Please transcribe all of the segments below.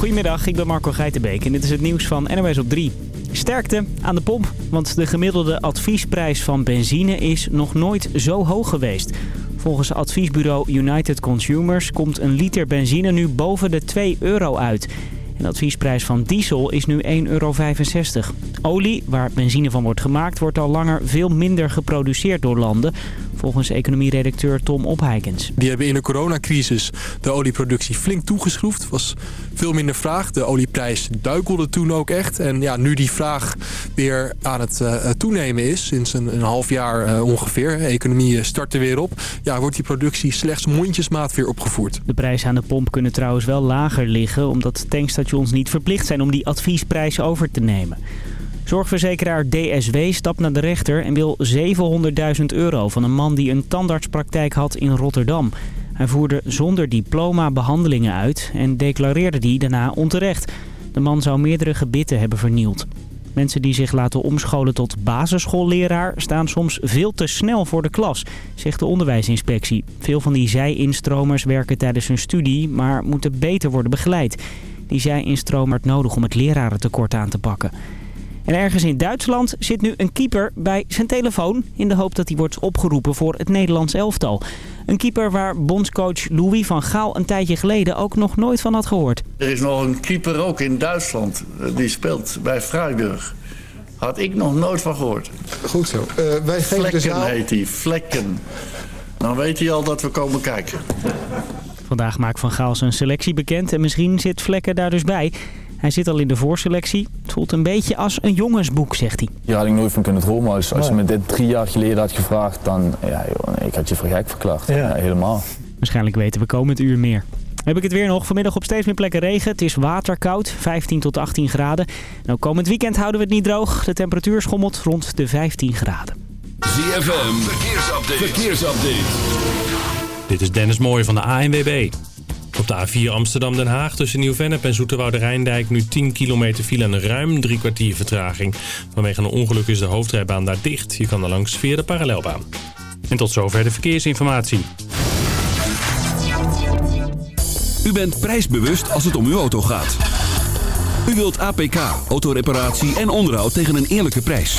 Goedemiddag, ik ben Marco Geitenbeek en dit is het nieuws van NOS op 3. Sterkte aan de pomp, want de gemiddelde adviesprijs van benzine is nog nooit zo hoog geweest. Volgens adviesbureau United Consumers komt een liter benzine nu boven de 2 euro uit. En de adviesprijs van diesel is nu 1,65 euro. Olie, waar benzine van wordt gemaakt, wordt al langer veel minder geproduceerd door landen. Volgens economieredacteur Tom Opheikens. Die hebben in de coronacrisis de olieproductie flink toegeschroefd. was veel minder vraag. De olieprijs duikelde toen ook echt. En ja, nu die vraag weer aan het uh, toenemen is, sinds een, een half jaar uh, ongeveer. De economie start er weer op. Ja, wordt die productie slechts mondjesmaat weer opgevoerd. De prijzen aan de pomp kunnen trouwens wel lager liggen... omdat tankstations niet verplicht zijn om die adviesprijs over te nemen. Zorgverzekeraar DSW stapt naar de rechter en wil 700.000 euro van een man die een tandartspraktijk had in Rotterdam. Hij voerde zonder diploma behandelingen uit en declareerde die daarna onterecht. De man zou meerdere gebitten hebben vernield. Mensen die zich laten omscholen tot basisschoolleraar staan soms veel te snel voor de klas, zegt de onderwijsinspectie. Veel van die zij-instromers werken tijdens hun studie, maar moeten beter worden begeleid. Die zij-instromer nodig om het lerarentekort aan te pakken. En ergens in Duitsland zit nu een keeper bij zijn telefoon... in de hoop dat hij wordt opgeroepen voor het Nederlands elftal. Een keeper waar bondscoach Louis van Gaal een tijdje geleden ook nog nooit van had gehoord. Er is nog een keeper ook in Duitsland. Die speelt bij Freiburg. Had ik nog nooit van gehoord. Goed zo. Uh, wij Vlekken de zaal... heet hij, Vlekken. Dan weet hij al dat we komen kijken. Vandaag maakt Van Gaal zijn selectie bekend en misschien zit Vlekken daar dus bij... Hij zit al in de voorselectie. Het voelt een beetje als een jongensboek, zegt hij. Hier had ik nooit van kunnen dromen. Als, als je me dit drie jaar geleden had gevraagd, dan ja, joh, ik had je voor gek verklaard. Ja. Ja, helemaal. Waarschijnlijk weten we komend uur meer. Heb ik het weer nog. Vanmiddag op steeds meer plekken regen. Het is waterkoud, 15 tot 18 graden. Nou, komend weekend houden we het niet droog. De temperatuur schommelt rond de 15 graden. ZFM, verkeersupdate. verkeersupdate. Dit is Dennis Mooij van de ANWB. Op de A4 Amsterdam-Den Haag tussen Nieuw-Vennep en Zoeterwoude-Rijndijk nu 10 kilometer file en ruim drie kwartier vertraging. Vanwege een ongeluk is de hoofdrijbaan daar dicht. Je kan er langs via de parallelbaan. En tot zover de verkeersinformatie. U bent prijsbewust als het om uw auto gaat. U wilt APK, autoreparatie en onderhoud tegen een eerlijke prijs.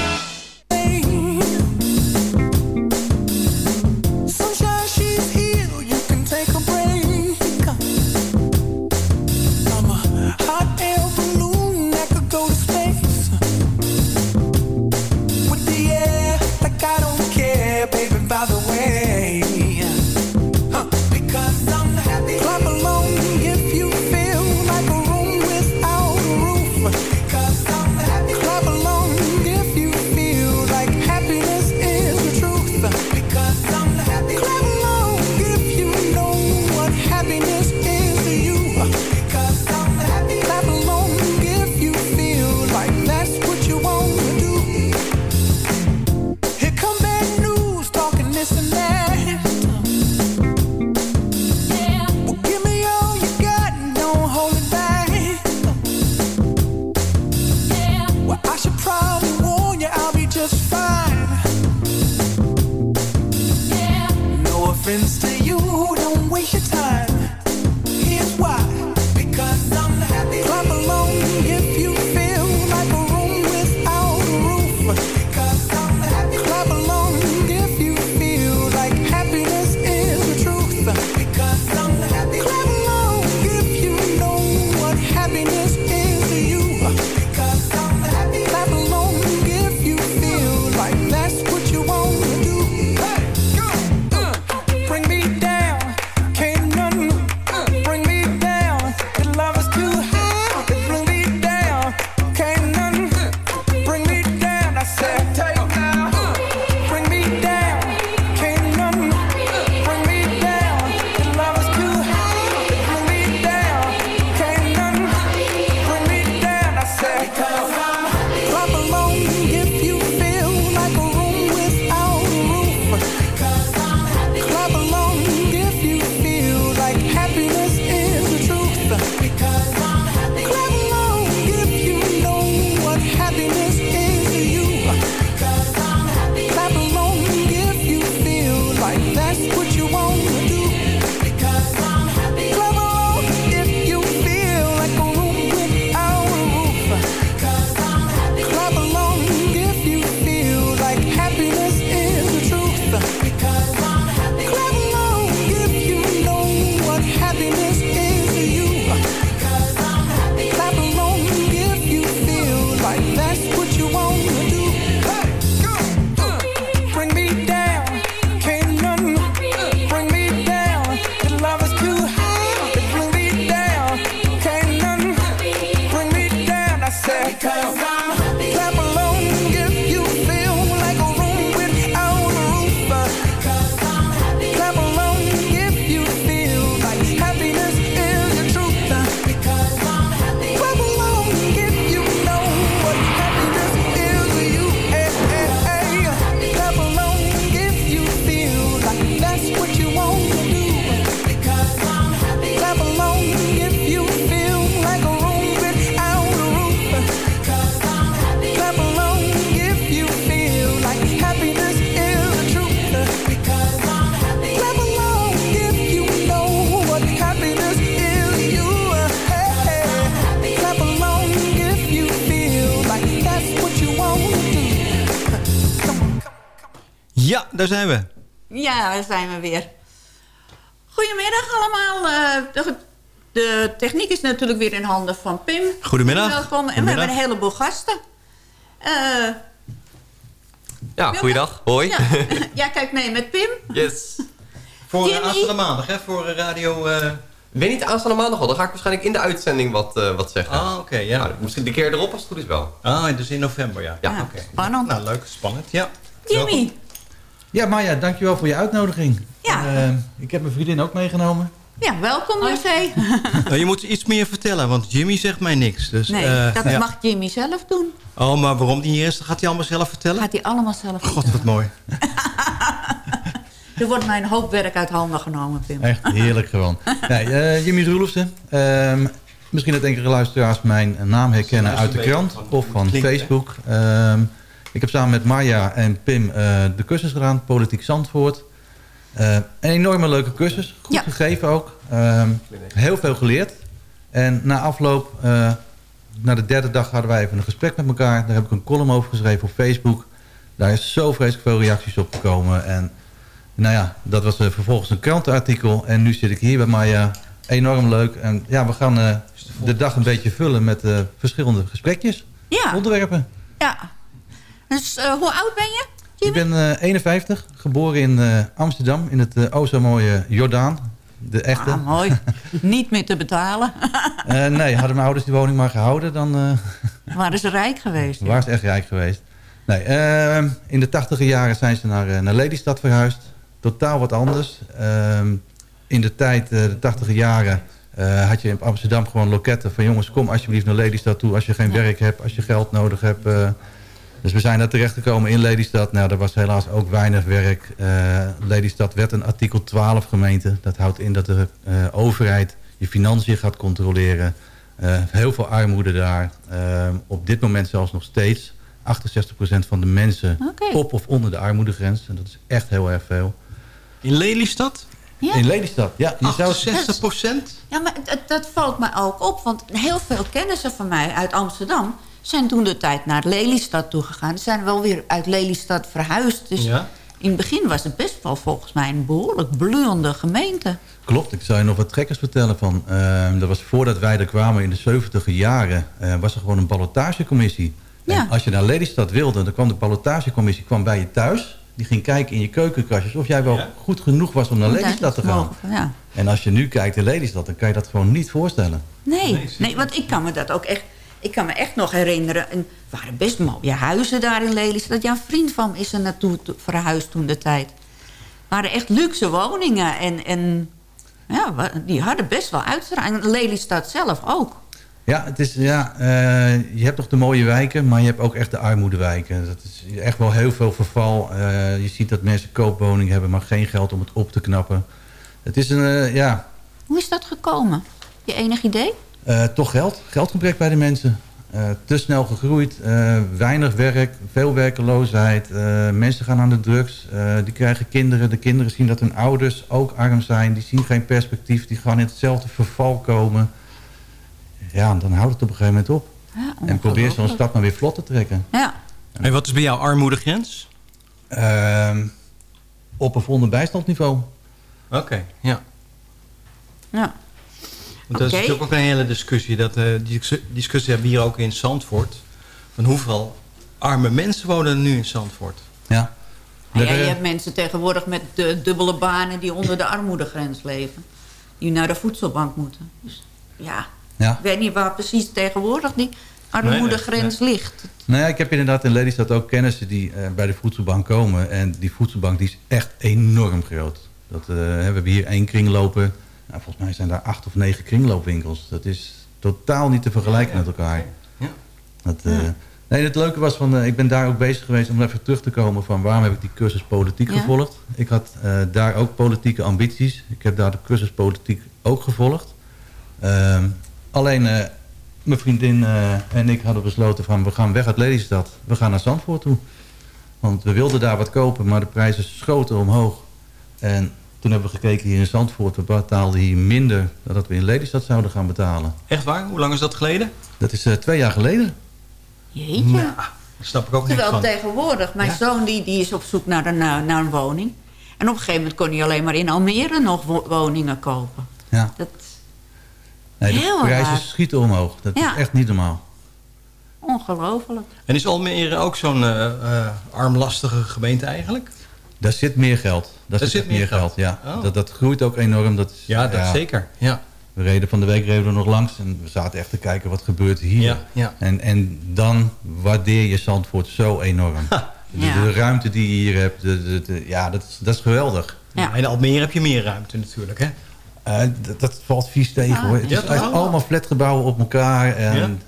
Daar zijn we. Ja, daar zijn we weer. Goedemiddag allemaal. Uh, de, de, techniek is natuurlijk weer in handen van Pim. Goedemiddag. Welkom. En we hebben een heleboel gasten. Uh, ja, goeiedag. Hoi. Ja. ja, kijk mee met Pim. Yes. Voor uh, aanstaande maandag, hè? Voor radio... Uh... weet niet aanstaande maandag al. Dan ga ik waarschijnlijk in de uitzending wat, uh, wat zeggen. Ah, oké. ja. Nou, misschien de keer erop als het goed is wel. Ah, dus in november, ja. Ja, ja oké. Spannend. Nou, leuk. Spannend, ja. Jimmy. Ja, Maya, dankjewel voor je uitnodiging. Ja. Uh, ik heb mijn vriendin ook meegenomen. Ja, welkom Marcé. nou, je moet iets meer vertellen, want Jimmy zegt mij niks. Dus, nee, uh, dat ja. mag Jimmy zelf doen. Oh, maar waarom die hier is, gaat hij allemaal zelf vertellen? Gaat hij allemaal zelf God, wat mooi. er wordt mij een hoop werk uit handen genomen, Pim. Echt heerlijk gewoon. nee, uh, Jimmy Roelofsen. Uh, misschien dat enkele luisteraars mijn naam herkennen uit de krant of van Facebook. Ik heb samen met Marja en Pim uh, de cursus gedaan, Politiek Zandvoort. Uh, een enorme leuke cursus, goed ja. gegeven ook. Uh, heel veel geleerd. En na afloop, uh, na de derde dag hadden wij even een gesprek met elkaar. Daar heb ik een column over geschreven op Facebook. Daar is zo vreselijk veel reacties op gekomen. En nou ja, dat was uh, vervolgens een krantenartikel. En nu zit ik hier bij Marja. Enorm leuk. En ja, we gaan uh, de dag een beetje vullen met uh, verschillende gesprekjes. Ja. Onderwerpen. Ja. Dus uh, hoe oud ben je? Jimmy? Ik ben uh, 51, geboren in uh, Amsterdam, in het uh, o zo mooie Jordaan. De echte. Ah, mooi. Niet meer te betalen. Eh, nee, hadden mijn ouders die woning maar gehouden, dan... waren ze rijk geweest. Ja. Waren ze echt rijk geweest. Nee, ehm, in de tachtige jaren zijn ze naar, naar Lelystad verhuisd. Totaal wat anders. Ehm, in de tijd, de tachtige jaren, had je in Amsterdam gewoon loketten van... jongens, kom alsjeblieft naar Lelystad toe als je geen ja. werk hebt, als je geld nodig hebt... Dus we zijn daar terechtgekomen in Lelystad. Nou, er was helaas ook weinig werk. Uh, Lelystad werd een artikel 12 gemeente. Dat houdt in dat de uh, overheid je financiën gaat controleren. Uh, heel veel armoede daar. op dit moment zelfs nog steeds. 68% van de mensen okay. op of onder de armoedegrens. En dat is echt heel erg veel. In Lelystad? Ja. In Lelystad, ja. Je 68 procent? Ja, maar dat, dat valt me ook op. Want heel veel kennissen van mij uit Amsterdam zijn toen de tijd naar Lelystad toegegaan. Ze zijn wel weer uit Lelystad verhuisd. Dus ja. in het begin was het best wel volgens mij een behoorlijk bloeiende gemeente. Klopt, ik zou je nog wat trekkers vertellen van. Uh, dat was voordat wij er kwamen in de 70 jaren. Uh, was er gewoon een ballotagecommissie. Ja. En als je naar Lelystad wilde, dan kwam de ballotagecommissie kwam bij je thuis. Die ging kijken in je keukenkastjes of jij wel ja. goed genoeg was om naar Lelystad te gaan. En als je nu kijkt in Lelystad, dan kan je dat gewoon niet voorstellen. Nee, nee, nee want ik kan me dat ook echt ik kan me echt nog herinneren... er waren best mooie huizen daar in Lelystad. Ja, een vriend van me is er naartoe verhuisd toen de tijd. Het waren echt luxe woningen. En, en ja, die hadden best wel uitstraling. En Lelystad zelf ook. Ja, het is, ja uh, je hebt toch de mooie wijken, maar je hebt ook echt de armoedewijken. Dat is echt wel heel veel verval. Uh, je ziet dat mensen koopwoningen hebben, maar geen geld om het op te knappen. Het is een, uh, ja... Hoe is dat gekomen? Je enig idee? Uh, toch geld. Geldgebrek bij de mensen. Uh, te snel gegroeid. Uh, weinig werk. Veel werkeloosheid. mensen gaan aan de drugs. die krijgen kinderen. De kinderen zien dat hun ouders ook arm zijn. Die zien geen perspectief. Die gaan in hetzelfde verval komen. Ja, dan houdt het op een gegeven moment op. Ja, en probeer zo'n stad maar weer vlot te trekken. Ja. En wat is bij jou armoedegrens? Ehm, op een volgende bijstandniveau. Oké, okay, ja. Ja. Want dat okay. is natuurlijk ook een hele discussie. Dat, uh, die discussie hebben we hier ook in Zandvoort. Van hoeveel arme mensen wonen er nu in Zandvoort? Ja. Nou ja, je hebt mensen tegenwoordig met de dubbele banen die onder de armoedegrens leven. Die naar de voedselbank moeten. Dus ja, ja. ik weet niet waar precies tegenwoordig die armoedegrens ligt. Nou ja, ik heb inderdaad in Lelystad ook kennissen die uh, bij de voedselbank komen. En die voedselbank die is echt enorm groot. Dat, uh, we hebben hier één kringlopen. Nou, volgens mij zijn daar acht of negen kringloopwinkels. Dat is totaal niet te vergelijken met elkaar. Ja. Dat, uh, nee, het leuke was, van, ik ben daar ook bezig geweest om even terug te komen van waarom heb ik die cursus politiek ja. gevolgd. Ik had daar ook politieke ambities. Ik heb daar de cursus politiek ook gevolgd. Ehm, alleen mijn vriendin uh, en ik hadden besloten van we gaan weg uit Lelystad. We gaan naar Zandvoort toe. Want we wilden daar wat kopen, maar de prijzen schoten omhoog. En toen hebben we gekeken hier in Zandvoort. We betaalden hier minder dan dat we in Lelystad zouden gaan betalen. Echt waar? Hoe lang is dat geleden? Dat is uh, twee jaar geleden. Jeetje. Nou, dat snap ik ook niet Terwijl van. tegenwoordig, mijn ja? zoon die, die is op zoek naar een, naar een woning. En op een gegeven moment kon hij alleen maar in Almere nog woningen kopen. Ja. Dat, Nee, de Heel prijzen raar. schieten omhoog. Dat Ja. is echt niet normaal. ongelooflijk. En is Almere ook zo'n eh, eh, armlastige gemeente eigenlijk? Daar zit meer geld. Daar, Daar zit, meer geld, geld. ja. Oh. Dat, dat groeit ook enorm. Dat is, Ja, dat zeker. Ja. We reden van de week reden we nog langs en we zaten echt te kijken wat gebeurt hier. Ja, ja. En, en dan waardeer je Zandvoort zo enorm. De, Ja. de ruimte die je hier hebt, de, de, de- ja, dat is, dat is geweldig. Ja. In Almere heb je meer ruimte natuurlijk, hè? Eh, dat, dat valt vies tegen Ah, hoor. Het ja, is wel? allemaal flatgebouwen op elkaar. En,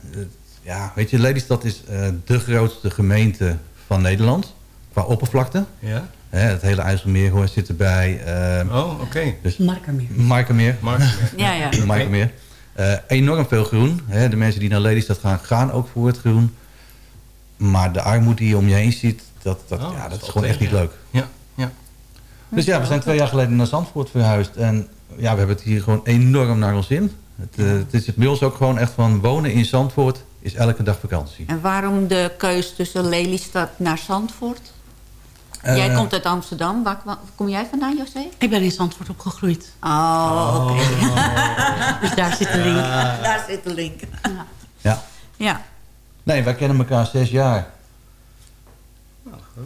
ja, weet je, Lelystad is eh, de grootste gemeente van Nederland. Qua oppervlakte. Ja. Hè, het hele IJsselmeer hoor, zit erbij. eh Oh, oké. dus Markermeer. Markermeer. Mark. Ja, ja. Markermeer. Eh, enorm veel groen. Hè. De mensen die naar Lelystad gaan, gaan ook voor het groen. Maar de armoede die je om je heen ziet, dat, dat, Oh, ja, dat dat is is gewoon echt niet leuk. Ja, ja. Dus ja, we zijn twee jaar geleden naar Zandvoort verhuisd. En ja, we hebben het hier gewoon enorm naar ons in. Het, eh, het is bij ons ook gewoon echt van wonen in Zandvoort is elke dag vakantie. En waarom de keus tussen Lelystad naar Zandvoort? Jij Eh, komt uit Amsterdam. Waar waar kom jij vandaan, José? Ik ben in Zandvoort opgegroeid. Oh, oké. Dus daar zit de link. Daar zit de link. Ja. Ja. Nee, wij kennen elkaar zes jaar.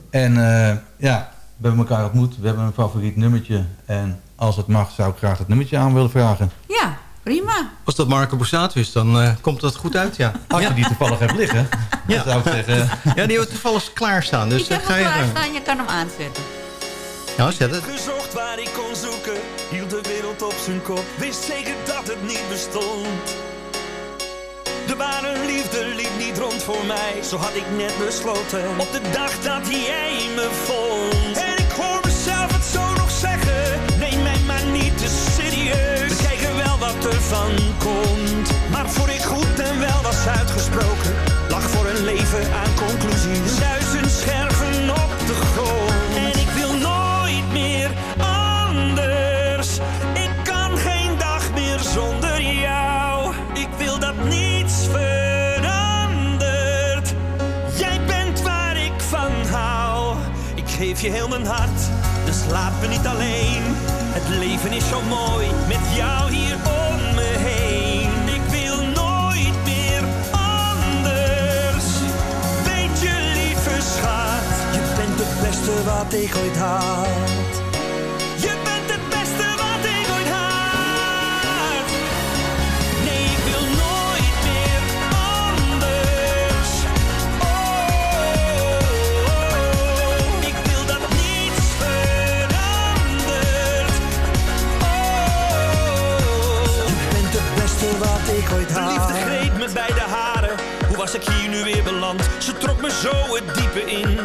En eh, ja, we hebben elkaar ontmoet. We hebben een favoriet nummertje. En als het mag, zou ik graag dat nummertje aan willen vragen. Ja, prima. Als dat Marco Borsato is, dan eh, komt dat goed uit, ja. Als je die toevallig hebt liggen, Ja. zou ik zeggen... Ja, die hebben we toevallig klaarstaan. Dus ik heb eh, ga je klaarstaan, je kan hem aanzetten. Ja, zet het. Gezocht waar ik kon zoeken, hield de wereld op zijn kop. Wist zeker dat het niet bestond. De ware liefde liep niet rond voor mij, zo had ik net besloten. Op de dag dat jij me vond. En ik hoor van komt. Maar voor ik goed en wel was uitgesproken, lag voor een leven aan conclusies. Duizend scherven op de grond. En ik wil nooit meer anders. Ik kan geen dag meer zonder jou. Ik wil dat niets verandert. Jij bent waar ik van hou. Ik geef je heel mijn hart, dus laat me niet alleen. Het leven is zo mooi met jou beste wat ik ooit had. De liefde greep me bij de haren. Hoe was ik hier nu weer beland? Ze trok me zo het diepe in.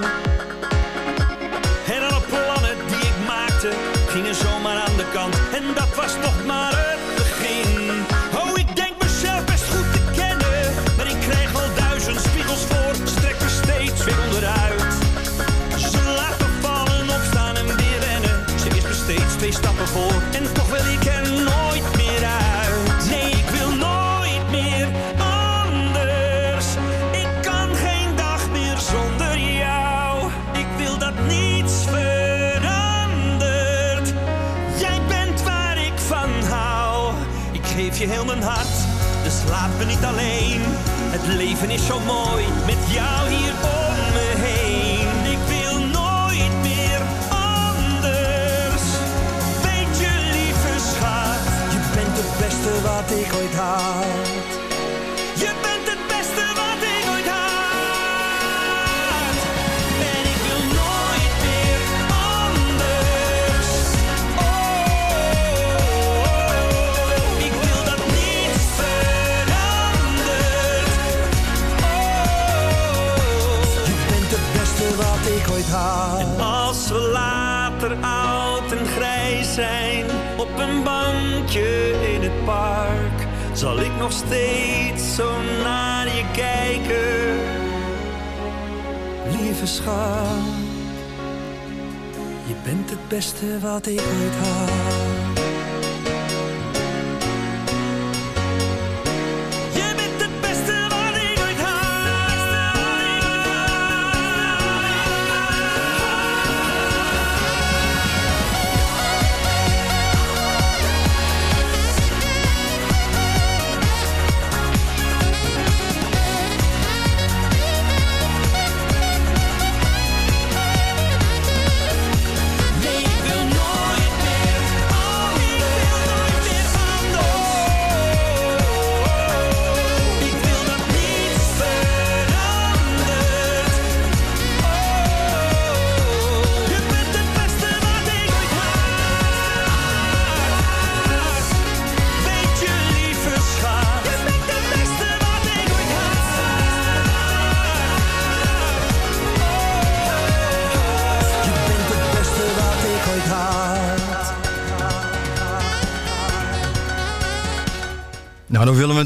Me niet alleen. Het leven is zo mooi met jou hier om me heen. Ik wil nooit meer anders. Weet je, lieve schat, je bent het beste wat ik ooit had. Later oud en grijs zijn, op een bankje in het park, zal ik nog steeds zo naar je kijken. Lieve schat, je bent het beste wat ik ooit had.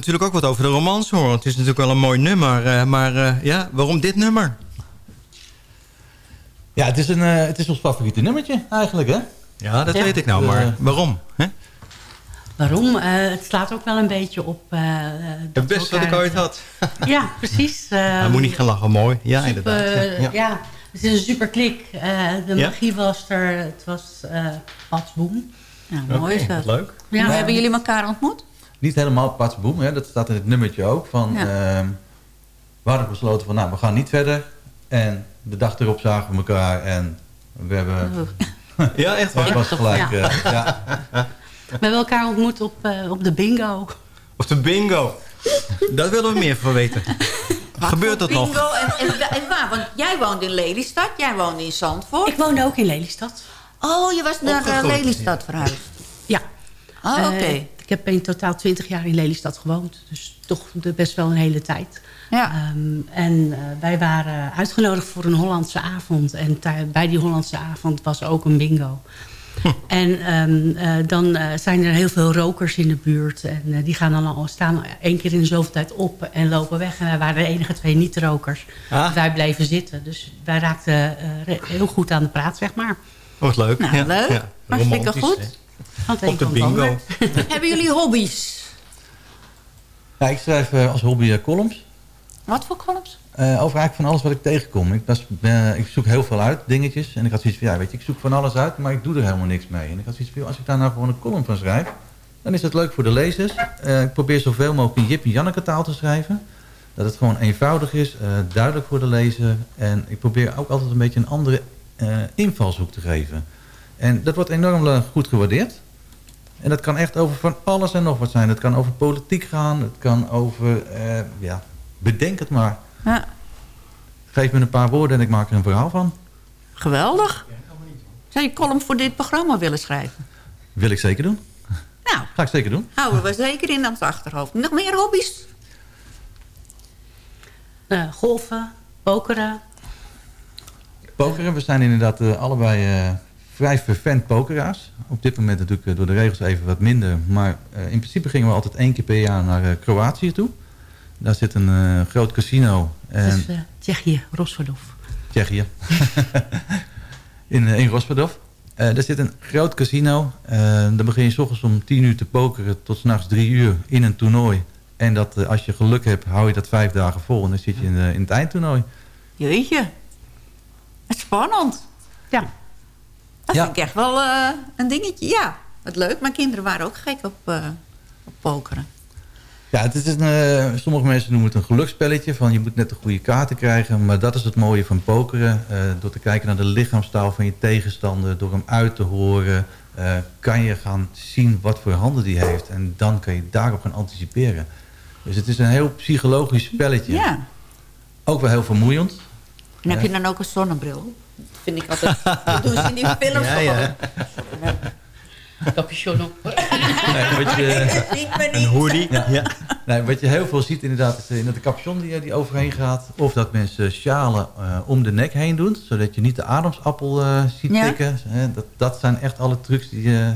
Natuurlijk ook wat over de romans horen. Het is natuurlijk wel een mooi nummer. eh, maar eh, ja, waarom dit nummer? Ja, het is, een, eh, het is ons favoriete nummertje eigenlijk, hè? Ja, dat Ja. weet ik nou. Maar waarom? Hè? Waarom? Eh, het slaat ook wel een beetje op... Het beste wat ik ooit had. Ja, precies. Hij Ehm, moet niet gaan lachen, mooi. Ja, super, inderdaad. Ja. ja. het is een super klik. Eh, de Ja? magie was er. Het was eh patsboom. Ja, mooi is dat. Leuk. Ja. hebben jullie elkaar ontmoet? Niet helemaal patsboom, hè? dat staat in het nummertje ook. Van, Ja. ehm, we hadden besloten van, nou, we gaan niet verder. En de dag erop zagen we elkaar en we hebben... Ja, echt waar? was gelijk, Ja. eh, ja. We hebben elkaar ontmoet op, eh, op de bingo. Of de bingo. Daar willen we meer van weten. Gebeurt dat nog? Bingo en, en, en waar? Want jij woont in Lelystad, jij woont in Zandvoort. Ik woonde ook in Lelystad. Oh, je was naar eh, Opgegroeid. Lelystad verhuisd. Ja. Oh, oké. Ik heb in totaal 20 jaar in Lelystad gewoond. Dus toch best wel een hele tijd. Ja. Ehm, en eh, wij waren uitgenodigd voor een Hollandse avond. En bij die Hollandse avond was ook een bingo. En ehm, eh, dan eh, zijn er heel veel rokers in de buurt. En die gaan dan al staan één keer in de zoveel tijd op en lopen weg. En wij waren de enige twee niet-rokers. Ah. Wij bleven zitten. Dus wij raakten heel goed aan de praat, zeg maar. Wat leuk. Nou, ja. leuk. Ja. Hartstikke Romantisch, goed. hè. Op de bingo. Hebben jullie hobby's? Ja, ik schrijf eh, als hobby eh, columns. Wat voor columns? Eh, over eigenlijk van alles wat ik tegenkom. Ik, was, ben- ik zoek heel veel uit, dingetjes. En ik had zoiets van, ja, weet je, ik zoek van alles uit, maar ik doe er helemaal niks mee. En ik had zoiets van, als ik daar nou gewoon een column van schrijf, dan is het leuk voor de lezers. Eh, ik probeer zoveel mogelijk in Jip en Janneke taal te schrijven. Dat het gewoon eenvoudig is, eh, duidelijk voor de lezer. En ik probeer ook altijd een beetje een andere eh, invalshoek te geven. En dat wordt enorm eh, goed gewaardeerd. En dat kan echt over van alles en nog wat zijn. Het kan over politiek gaan, het kan over, eh, ja, bedenk het maar. Ja. Geef me een paar woorden en ik maak er een verhaal van. Geweldig. Zou je column voor dit programma willen schrijven? Wil ik zeker doen. Nou, Ga ik zeker doen. houden we zeker in ons achterhoofd. Nog meer hobby's? Eh, golfen, pokeren. Pokeren, we zijn inderdaad allebei eh, vrij vervent pokeraars. Op dit moment natuurlijk eh, door de regels even wat minder. Maar eh, in principe gingen we altijd één keer per jaar naar eh, Kroatië toe. Daar zit een eh, groot casino. Dat En is eh, Tsjechië, Rosvadov. Tsjechië. in, in Rosvadov. Eh daar zit een groot casino. Eh, dan begin je s ochtends om 10 uur te pokeren tot s'nachts 3 uur in een toernooi. En dat, als je geluk hebt, hou je dat vijf dagen vol. En dan zit je in, eh, in het eindtoernooi. Jeetje. Het is spannend. Ja. Dat Ja. vind ik echt wel eh, een dingetje. Ja, wat leuk. Mijn kinderen waren ook gek op, eh, op pokeren. Ja, het is een, eh, sommige mensen noemen het een geluksspelletje. Van je moet net de goede kaarten krijgen. Maar dat is het mooie van pokeren. Door te kijken naar de lichaamstaal van je tegenstander. Door hem uit te horen. kan je gaan zien wat voor handen die heeft. En dan kan je daarop gaan anticiperen. Dus het is een heel psychologisch spelletje. Ja. Ook wel heel vermoeiend. En heb je dan ook een zonnebril? Dat vind ik altijd... Dat doen ze in die films Ja, ja. Capuchon op. Nee, wat je, Ik ben een niet. hoodie. Ja. Nee, wat je heel veel ziet inderdaad is inderdaad de capuchon die, die overheen gaat. Of dat mensen sjalen eh, om de nek heen doen. Zodat je niet de ademsappel eh, ziet Ja. tikken. Hè, dat, dat zijn echt alle trucs die, eh,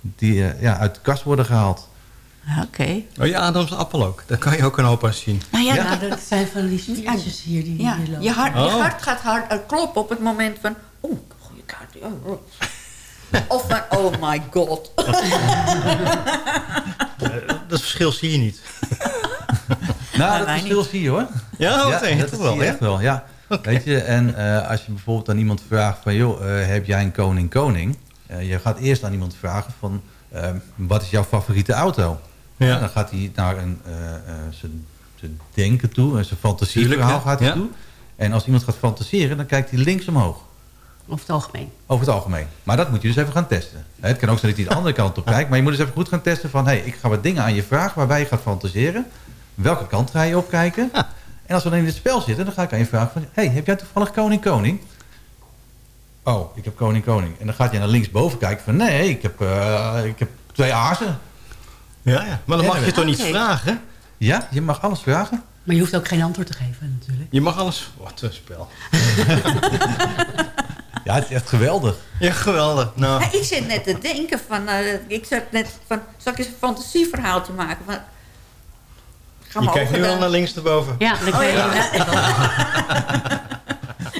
die eh, ja, uit de kast worden gehaald. Oké. Oh, je Adamsappel ook. Daar kan je ook een hoop aan zien. Nou ja, Ja, dat- dat zijn van die spiertjes hier die ja, hier lopen. je, hart, je Oh. hart gaat hard kloppen op het moment van... Oeh, goede kaart. ja, oh. Of van, oh my god. Dat verschil zie je niet. Nou, dat verschil zie je hoor. Ja, wat echt dat toch zie wel, je ja? echt wel. Ja. Weet je, en eh, als je bijvoorbeeld aan iemand vraagt van... joh, eh, heb jij een koning-koning? Eh, je gaat eerst aan iemand vragen van... wat is jouw favoriete auto? Ja. Dan gaat hij naar een, eh, eh, zijn, zijn denken toe, en zijn fantasieverhaal Tuurlijk, gaat hij Ja. toe. En als iemand gaat fantaseren, dan kijkt hij links omhoog. Over het algemeen. Over het algemeen. Maar dat moet je dus even gaan testen. Het kan ook zijn dat hij de andere kant op kijkt. Maar je moet dus even goed gaan testen van... hey, ik ga wat dingen aan je vragen waarbij je gaat fantaseren. Welke kant ga je opkijken? En als we dan in het spel zitten, dan ga ik aan je vragen van... hey, heb jij toevallig koning-koning? Oh, ik heb koning-koning. En dan gaat je naar linksboven kijken van... nee, ik heb, eh, ik heb twee azen. Ja, ja. Maar dan mag je toch niet vragen? Ja, je mag alles vragen. Maar je hoeft ook geen antwoord te geven natuurlijk. Je mag alles... Wat een spel. Ja, het is echt geweldig. Ja, geweldig. Nou, Ja, ik zit net te denken van... eh, ik zat net van... Zal ik eens een fantasieverhaaltje maken? Van, ga je kijkt nu al naar links erboven. Ja, dat Oh, weet ja. ik.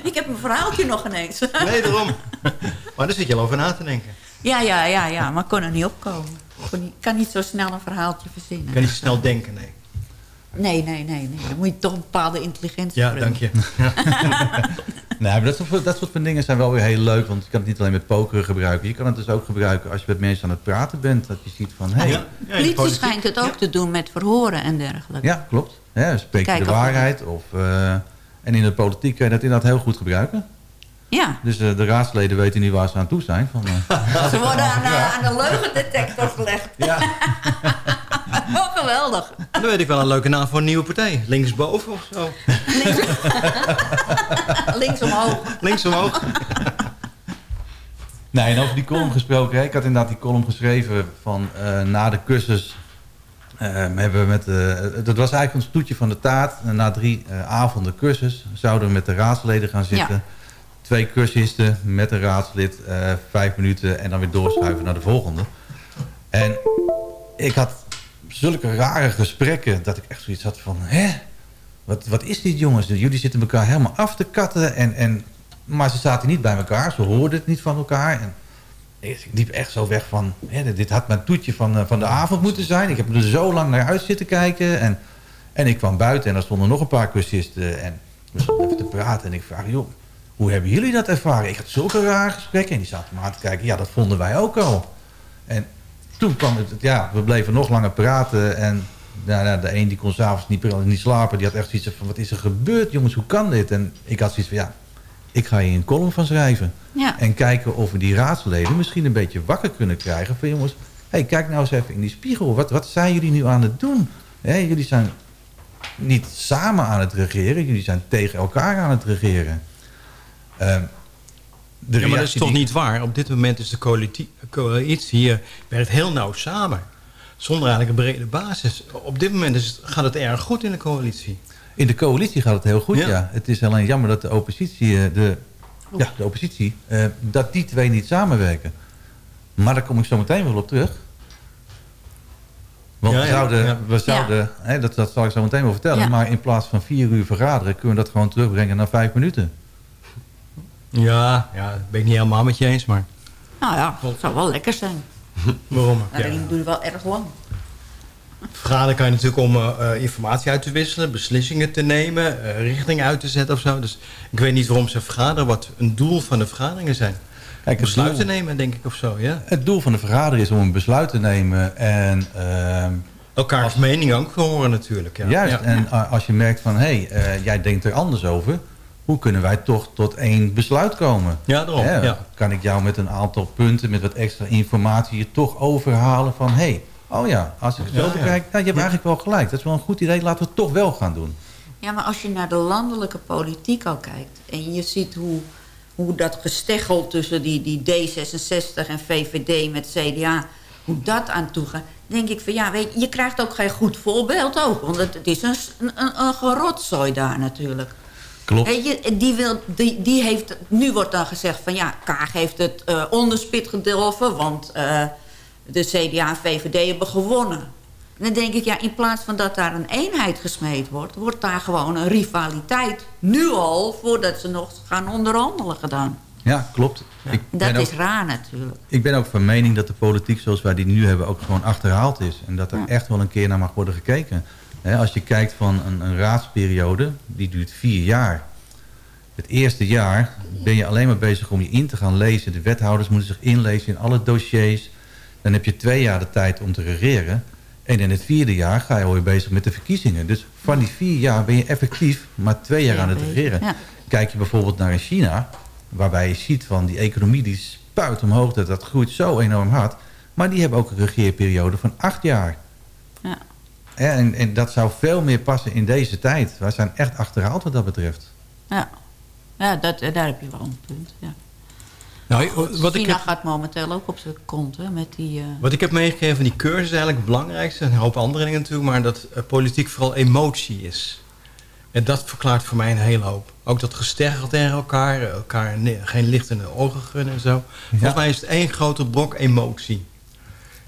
Ik heb een verhaaltje nog ineens. Nee, daarom. Maar daar zit je al over na te denken. Ja, ja, ja, ja, maar ik kon er niet opkomen. Ik Ik kan niet zo snel een verhaaltje verzinnen. Je kan niet snel denken, nee. Nee, nee, nee, nee. Dan moet je toch een bepaalde intelligentie Ja, brengen. dank je. Nee, maar dat soort, dat soort van dingen zijn wel weer heel leuk. Want je kan het niet alleen met pokeren gebruiken. Je kan het dus ook gebruiken als je met mensen aan het praten bent. Dat je ziet van, hé, hey, Ja, ja, Politie politiek. schijnt het ook te doen met verhoren en dergelijke. Ja, klopt. Ja, spreek je de waarheid. Of, eh, en in de politiek kun je dat inderdaad heel goed gebruiken. Ja. Dus eh, de raadsleden weten nu waar ze aan toe zijn. Van, eh, Ze worden aan, de- aan de leugendetector gelegd. ja. Oh, geweldig. Dan weet ik wel een leuke naam voor een nieuwe partij. Linksboven of zo. Links omhoog. Links omhoog. Nee, en over die column gesproken. Hè, ik had inderdaad die column geschreven van eh, na de cursus. eh, hebben we met, eh, dat was eigenlijk een stoetje van de taart. Na drie eh, avonden cursus zouden we met de raadsleden gaan zitten. Ja. Twee cursisten met een raadslid, eh, vijf minuten en dan weer doorschuiven naar de volgende. En ik had zulke rare gesprekken dat ik echt zoiets had van... Hè? Wat, wat is dit jongens? Jullie zitten elkaar helemaal af te katten. En, en, maar ze zaten niet bij elkaar. Ze hoorden het niet van elkaar. En ik liep echt zo weg van... Hè, dit had mijn toetje van, eh, van de avond moeten zijn. Ik heb er zo lang naar uit zitten kijken. En, en ik kwam buiten en er stonden nog een paar cursisten. En we stonden even te praten. En ik vraag, joh, hoe hebben jullie dat ervaren? Ik had zulke rare gesprekken. En die zaten me aan te kijken. Ja, dat vonden wij ook al. En toen kwam het, ja, we bleven nog langer praten. En nou, de een die kon s'avonds niet, niet slapen. Die had echt zoiets van, wat is er gebeurd jongens, hoe kan dit? En ik had zoiets van, ja, ik ga hier een column van schrijven. Ja. En kijken of we die raadsleden misschien een beetje wakker kunnen krijgen. Van jongens, hey, kijk nou eens even in die spiegel. Wat, wat zijn jullie nu aan het doen? Jullie zijn niet samen aan het regeren. Jullie zijn tegen elkaar aan het regeren. Ehm, de Ja, maar dat is toch die- niet waar. Op dit moment is de coalitie, coalitie hier werkt heel nauw samen. Zonder eigenlijk een brede basis. Op dit moment is het, gaat het erg goed in de coalitie. In de coalitie gaat het heel goed, ja. Ja. Het is alleen jammer dat de oppositie, eh, de, ja, de oppositie eh, dat die twee niet samenwerken. Maar daar kom ik zo meteen wel op terug. Want Ja, we zouden, ja. we zouden hè, dat, dat zal ik zo meteen wel vertellen... Ja. maar in plaats van vier uur vergaderen... kunnen we dat gewoon terugbrengen naar vijf minuten. Ja, ja, dat ben ik niet helemaal met je eens, maar Nou ja, het zou wel lekker zijn. waarom? Maar Ja. dat duurt wel erg lang. Vergaderen kan je natuurlijk om eh, eh, informatie uit te wisselen, beslissingen te nemen, eh, richting uit te zetten of zo. Dus ik weet niet waarom ze vergaderen, wat een doel van de vergaderingen zijn. Kijk, het Besluiten doel- nemen, denk ik, of zo, ja. Het doel van de vergadering is om een besluit te nemen... en ehm, Elkaars mening ook te horen natuurlijk. Ja. Juist, Ja. en als je merkt van, hé, hey, eh, jij denkt er anders over... hoe kunnen wij toch tot één besluit komen? Ja, daarom, Hè, ja. Kan ik jou met een aantal punten, met wat extra informatie... je toch overhalen van, hé, hey, oh ja, als ik het Ja, zo ja. bekijk... Nou, je hebt eigenlijk wel gelijk, dat is wel een goed idee, laten we het toch wel gaan doen. Ja, maar als je naar de landelijke politiek al kijkt... en je ziet hoe, hoe dat gesteggel tussen die, die D66 en VVD met CDA... hoe dat aan toe gaat, denk ik van ja, weet je... je krijgt ook geen goed voorbeeld ook. Want het, het is een, een, een gerotzooi daar natuurlijk. Klopt. Je, die, wil, die, die heeft, nu wordt dan gezegd van ja, Kaag heeft het eh, onderspit gedolven... want eh, de CDA en VVD hebben gewonnen. En dan denk ik, ja, in plaats van dat daar een eenheid gesmeed wordt... wordt daar gewoon een rivaliteit, nu al, voordat ze nog gaan onderhandelen gedaan. Ja, klopt. Dat is raar natuurlijk. Ik ben ook van mening dat de politiek zoals wij die nu hebben ook gewoon achterhaald is. En dat er Ja. echt wel een keer naar mag worden gekeken. Hè, als je kijkt van een, een raadsperiode, die duurt vier jaar. Het eerste jaar ben je alleen maar bezig om je in te gaan lezen. De wethouders moeten zich inlezen in alle dossiers. Dan heb je twee jaar de tijd om te regeren. En in het vierde jaar ga je alweer bezig met de verkiezingen. Dus van die vier jaar ben je effectief maar twee jaar aan het regeren. Ja. Kijk je bijvoorbeeld naar China, waarbij je ziet van die economie die spuit omhoog, dat, dat groeit zo enorm hard. Maar die hebben ook een regeerperiode van acht jaar. Ja. En, en dat zou veel meer passen in deze tijd. Wij zijn echt achterhaald wat dat betreft. Ja, ja dat, eh, daar heb je wel een punt. Ja. Nou, wat ik China heb- gaat momenteel ook op zijn kont hè, met die... eh, Wat ik heb meegekregen van die cursus is eigenlijk het belangrijkste. En een hoop andere dingen natuurlijk. Maar dat eh, politiek vooral emotie is. En dat verklaart voor mij een hele hoop. Ook dat gestergel tegen elkaar. Elkaar geen licht in de ogen gunnen en zo. Volgens mij is het één grote brok emotie.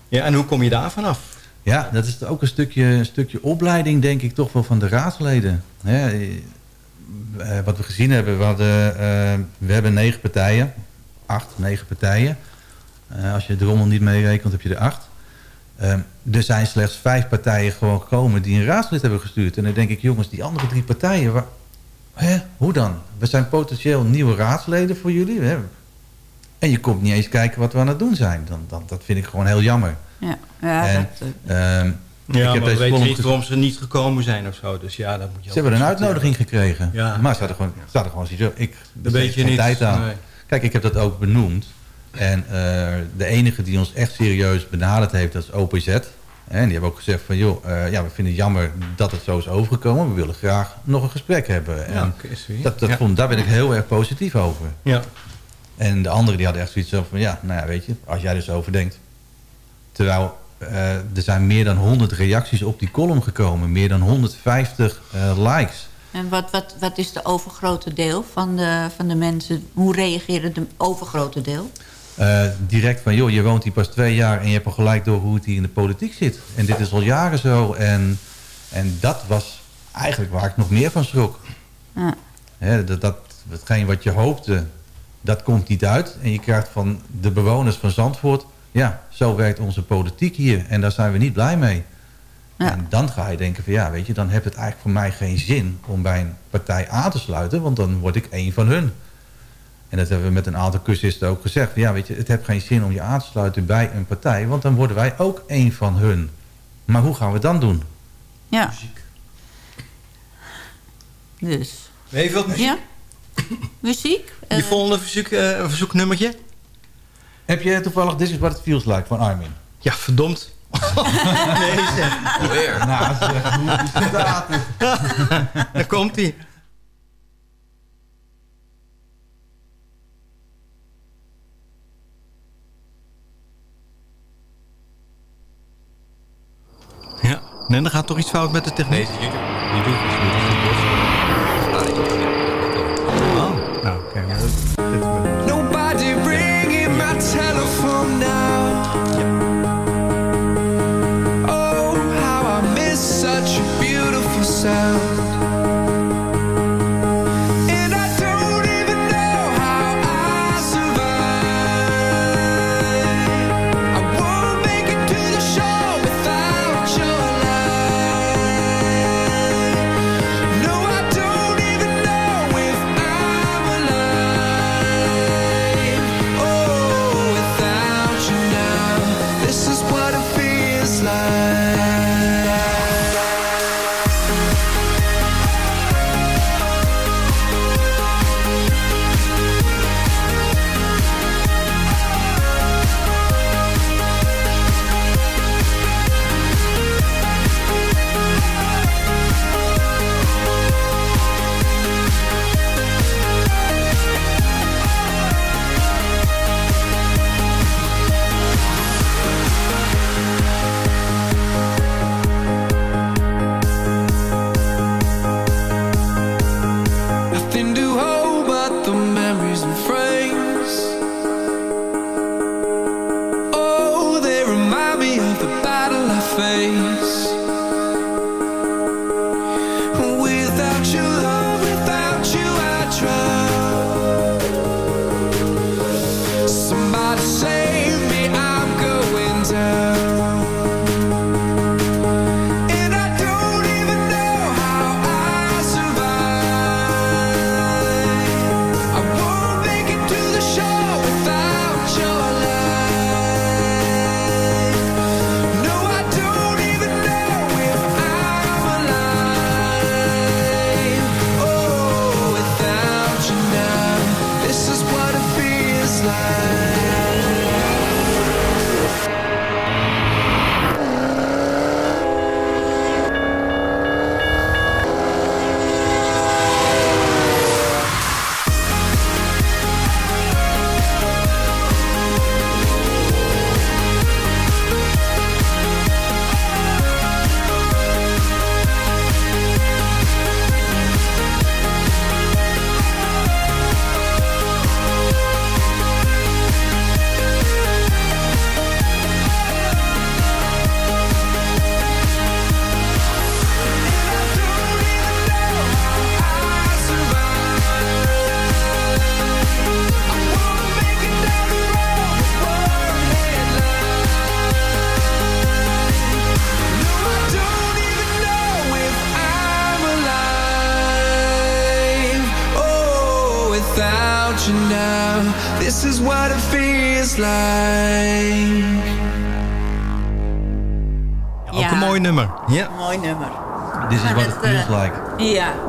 Ja, en hoe kom je daar vanaf? Ja, dat is ook een stukje, stukje opleiding, denk ik, toch wel van de raadsleden. Hè, eh, wat we gezien hebben, we, eh, we hebben negen partijen. Acht, negen partijen. Eh, als je de rommel niet meerekent, heb je er acht. Eh, er zijn slechts vijf partijen gewoon gekomen die een raadslid hebben gestuurd. En dan denk ik, jongens, die andere drie partijen, waar, hè, hoe dan? We zijn potentieel nieuwe raadsleden voor jullie. En je komt niet eens kijken wat we aan het doen zijn. Dan, dan, dat vind ik gewoon heel jammer. Ja, ja, En, dat, eh, ehm, Ja, maar we weten column niet waarom ze niet gekomen zijn of zo. Dus ja, dat moet je Ze hebben een uitnodiging gekregen. Ja. maar ze hadden gewoon, ze hadden gewoon zoiets ik weet je geen niet. tijd aan. Nee. Kijk, ik heb dat ook benoemd. En eh, de enige die ons echt serieus benaderd heeft, dat is OPZ. En die hebben ook gezegd van, joh, eh, ja, we vinden het jammer dat het zo is overgekomen. We willen graag nog een gesprek hebben. En Ja, dat, dat Ja. vond, daar ben ik heel erg positief over. Ja. En de anderen die hadden echt zoiets van, ja, nou ja, weet je, als jij er zo over denkt. Terwijl eh, er zijn meer dan 100 reacties op die column gekomen. Meer dan 150 eh, likes. en wat, wat, wat is de overgrote deel van de, van de mensen? Hoe reageerde de overgrote deel? Eh, direct van, joh, je woont hier pas twee jaar... en je hebt al gelijk door hoe het hier in de politiek zit. En dit is al jaren zo. En, en dat was eigenlijk waar ik nog meer van schrok. Ja. Hè, dat, dat, wat je hoopte, dat komt niet uit. En je krijgt van de bewoners van Zandvoort... ja, zo werkt onze politiek hier. En daar zijn we niet blij mee. Ja. En dan ga je denken van, ja, weet je... dan heeft het eigenlijk voor mij geen zin om bij een partij aan te sluiten... want dan word ik één van hun. En dat hebben we met een aantal cursisten ook gezegd. Ja, weet je, het heeft geen zin om je aan te sluiten bij een partij... want dan worden wij ook één van hun. Maar hoe gaan we dan doen? Ja. Dus. Even wat muziek? Ja? Muziek? Je volgende verzoek, eh, verzoeknummertje? Heb je toevallig This is what it feels like van Armin? Ja, verdomd. nee, zeg. Alweer. Nou, zeg, hoe staat het? Daar komt hij. Ja, nee, dan gaat toch iets fout met de techniek. Deze YouTube. Oh,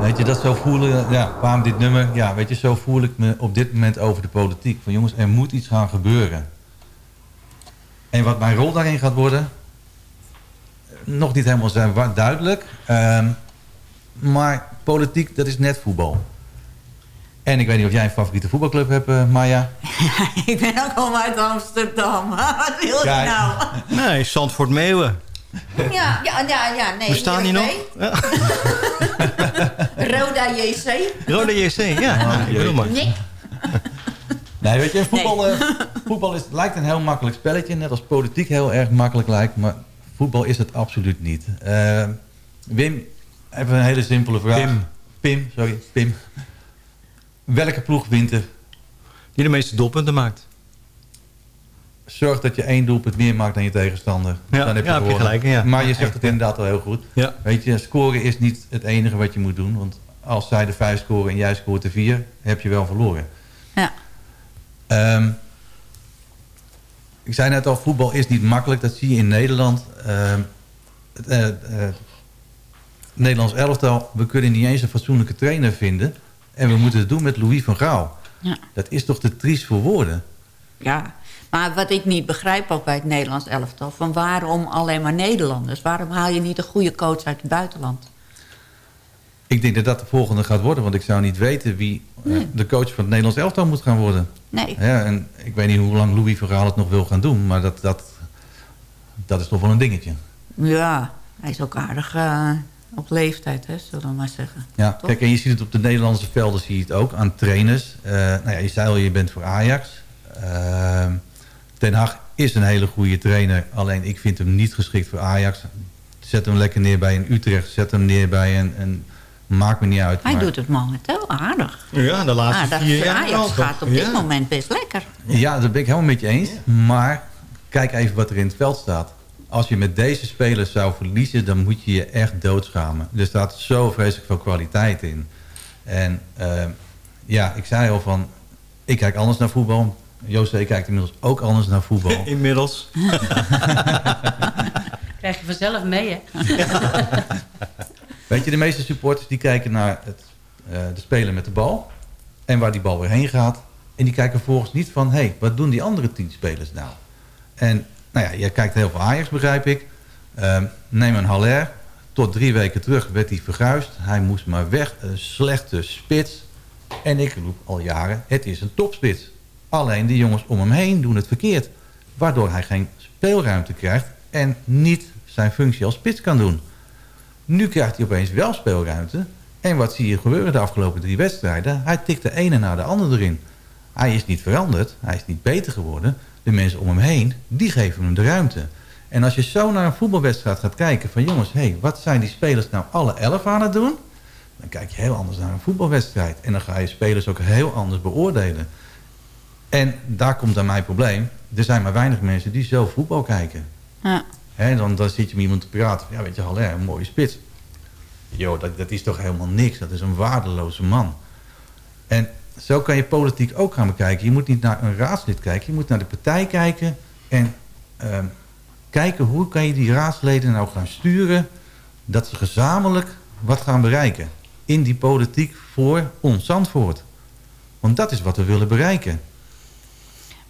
Weet je, dat zo voelen, ja, waarom dit nummer? Ja, weet je, zo voel ik me op dit moment over de politiek. Van jongens, er moet iets gaan gebeuren. En wat mijn rol daarin gaat worden, nog niet helemaal zijn duidelijk. Ehm, maar politiek, dat is net voetbal. En ik weet niet of jij een favoriete voetbalclub hebt, eh, Maya. ik ben ook al uit Amsterdam. Wat wil je Kijk. nou? Nee, Zandvoort Meeuwen. Ja, ja, ja, ja nee. Bestaan die nog? Heerenveen. Roda JC. Rode JC, ja. bedoel maar. Nee. Nee, weet je, voetbal, eh, voetbal is, lijkt een heel makkelijk spelletje. Net als politiek heel erg makkelijk lijkt. Maar voetbal is het absoluut niet. Eh, Wim, even een hele simpele vraag. Pim. Pim, sorry, Pim. Welke ploeg wint er? Die de meeste doelpunten maakt. Zorg dat je één doelpunt meer maakt dan je tegenstander. Ja, dan heb je, ja, heb je gewonnen. gelijk, ja. Maar je zegt het inderdaad wel heel goed. Ja. Weet je, scoren is niet het enige wat je moet doen. Want als zij de vijf scoren en jij scoort de vier, heb je wel verloren. Ja. Ehm, ik zei net al, voetbal is niet makkelijk. Dat zie je in Nederland. Ehm, het eh, eh, Nederlands elftal, we kunnen niet eens een fatsoenlijke trainer vinden. En we moeten het doen met Louis van Gaal. Ja. Dat is toch te triest voor woorden? Ja, maar wat ik niet begrijp ook bij het Nederlands elftal... van waarom alleen maar Nederlanders? Waarom haal je niet een goede coach uit het buitenland? Ik denk dat dat de volgende gaat worden. Want ik zou niet weten wie eh, de coach van het Nederlands elftal moet gaan worden. Nee. Ja, en ik weet niet hoe lang Louis van Gaal het nog wil gaan doen. Maar dat, dat, dat is toch wel een dingetje. Ja, hij is ook aardig eh, op leeftijd, hè, zullen we maar zeggen. Ja, Toch? kijk, en je ziet het op de Nederlandse velden zie je het ook aan trainers. Eh, nou ja, je zei al, je bent voor Ajax. Eh, Ten Hag is een hele goede trainer. Alleen ik vind hem niet geschikt voor Ajax. Zet hem lekker neer bij een Utrecht. Zet hem neer bij een... een maakt me niet uit. Hij maar- doet het momenteel aardig. Ja, de laatste Ah, dat vier jaar Ajax gaat op dit Ja. moment best lekker. Ja, dat ben ik helemaal met je eens. Maar kijk even wat er in het veld staat. Als je met deze spelers zou verliezen, dan moet je je echt doodschamen. Er staat zo vreselijk veel kwaliteit in. En eh, ja, ik zei al van, ik kijk anders naar voetbal. José kijkt inmiddels ook anders naar voetbal. Inmiddels. Krijg je vanzelf mee, hè? Weet je, de meeste supporters die kijken naar het, eh, de speler met de bal. En waar die bal weer heen gaat. En die kijken vervolgens niet van, hé, hey, wat doen die andere tien spelers nou? En nou ja, je kijkt heel veel Ajax, begrijp ik. Ehm, neem een Haller. Tot drie weken terug werd hij verguisd. Hij moest maar weg. Een slechte spits. En ik roep al jaren, het is een topspits. Alleen de jongens om hem heen doen het verkeerd. Waardoor hij geen speelruimte krijgt en niet zijn functie als spits kan doen. Nu krijgt hij opeens wel speelruimte. En wat zie je gebeuren de afgelopen drie wedstrijden? Hij tikt de ene na de andere erin. Hij is niet veranderd. Hij is niet beter geworden. De mensen om hem heen, die geven hem de ruimte. En als je zo naar een voetbalwedstrijd gaat kijken... van jongens, hé, hey, wat zijn die spelers nou alle elf aan het doen? Dan kijk je heel anders naar een voetbalwedstrijd. En dan ga je spelers ook heel anders beoordelen. En daar komt dan mijn probleem. Er zijn maar weinig mensen die zo voetbal kijken. Ja. Hè, dan, dan zit je met iemand te praten. Ja, weet je, Haller, een mooie spits. Joh, dat, dat is toch helemaal niks. Dat is een waardeloze man. En zo kan je politiek ook gaan bekijken. Je moet niet naar een raadslid kijken. Je moet naar de partij kijken. En ehm, kijken hoe kan je die raadsleden nou gaan sturen... dat ze gezamenlijk wat gaan bereiken. In die politiek voor ons Zandvoort. Want dat is wat we willen bereiken.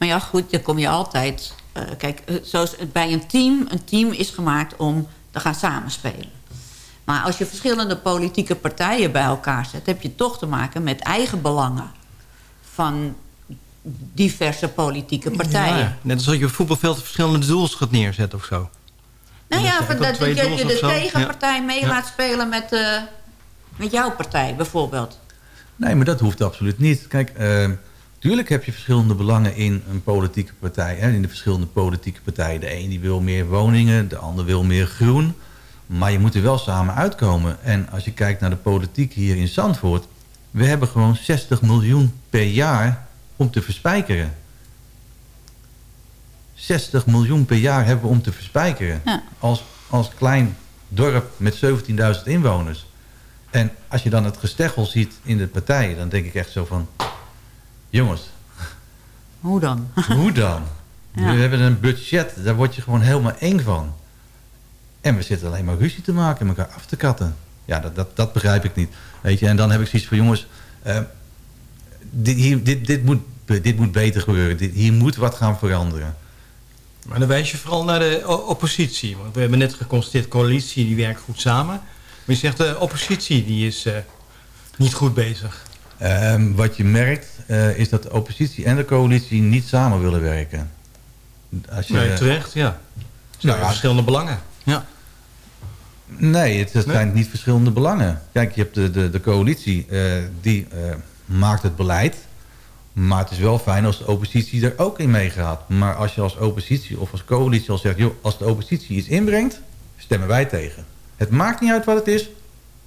Maar ja, goed, dan kom je altijd... eh, kijk, eh, zoals bij een team... een team is gemaakt om te gaan samenspelen. Maar als je verschillende politieke partijen bij elkaar zet... heb je toch te maken met eigen belangen... van diverse politieke partijen. Ja, net als dat je op voetbalveld verschillende doels gaat neerzetten of zo. Nou ja, dat, dat je de tegenpartij mee Ja. laat spelen met, eh, met jouw partij bijvoorbeeld. Nee, maar dat hoeft absoluut niet. Kijk, tuurlijk heb je verschillende belangen in een politieke partij. Hè, in de verschillende politieke partijen. De een die wil meer woningen, de ander wil meer groen. Maar je moet er wel samen uitkomen. En als je kijkt naar de politiek hier in Zandvoort... we hebben gewoon 60 miljoen per jaar om te verspijkeren. 60 miljoen per jaar hebben we om te verspijkeren. Ja. Als, als klein dorp met 17.000 inwoners. En als je dan het gesteggel ziet in de partijen... dan denk ik echt zo van... Jongens. Hoe dan? Hoe dan? Ja. We hebben een budget, daar word je gewoon helemaal eng van. En we zitten alleen maar ruzie te maken en elkaar af te katten. Ja, dat, dat, dat begrijp ik niet. Weet je, en dan heb ik zoiets van, jongens... eh, dit, hier, dit, dit, moet, dit moet beter gebeuren. Dit, hier moet wat gaan veranderen. Maar dan wijs je vooral naar de oppositie. Want we hebben net geconstateerd, coalitie die werkt goed samen. Maar je zegt de oppositie die is eh, niet goed bezig. Ehm, wat je merkt, eh, is dat de oppositie en de coalitie niet samen willen werken. Als je, Nee, terecht, ja. Ze hebben verschillende belangen. Ja. Nee, het, het zijn niet verschillende belangen. Kijk, je hebt de, de, de coalitie, eh, die eh, maakt het beleid. Maar het is wel fijn als de oppositie er ook in meegaat. Maar als je als oppositie of als coalitie al zegt... joh, als de oppositie iets inbrengt, stemmen wij tegen. Het maakt niet uit wat het is.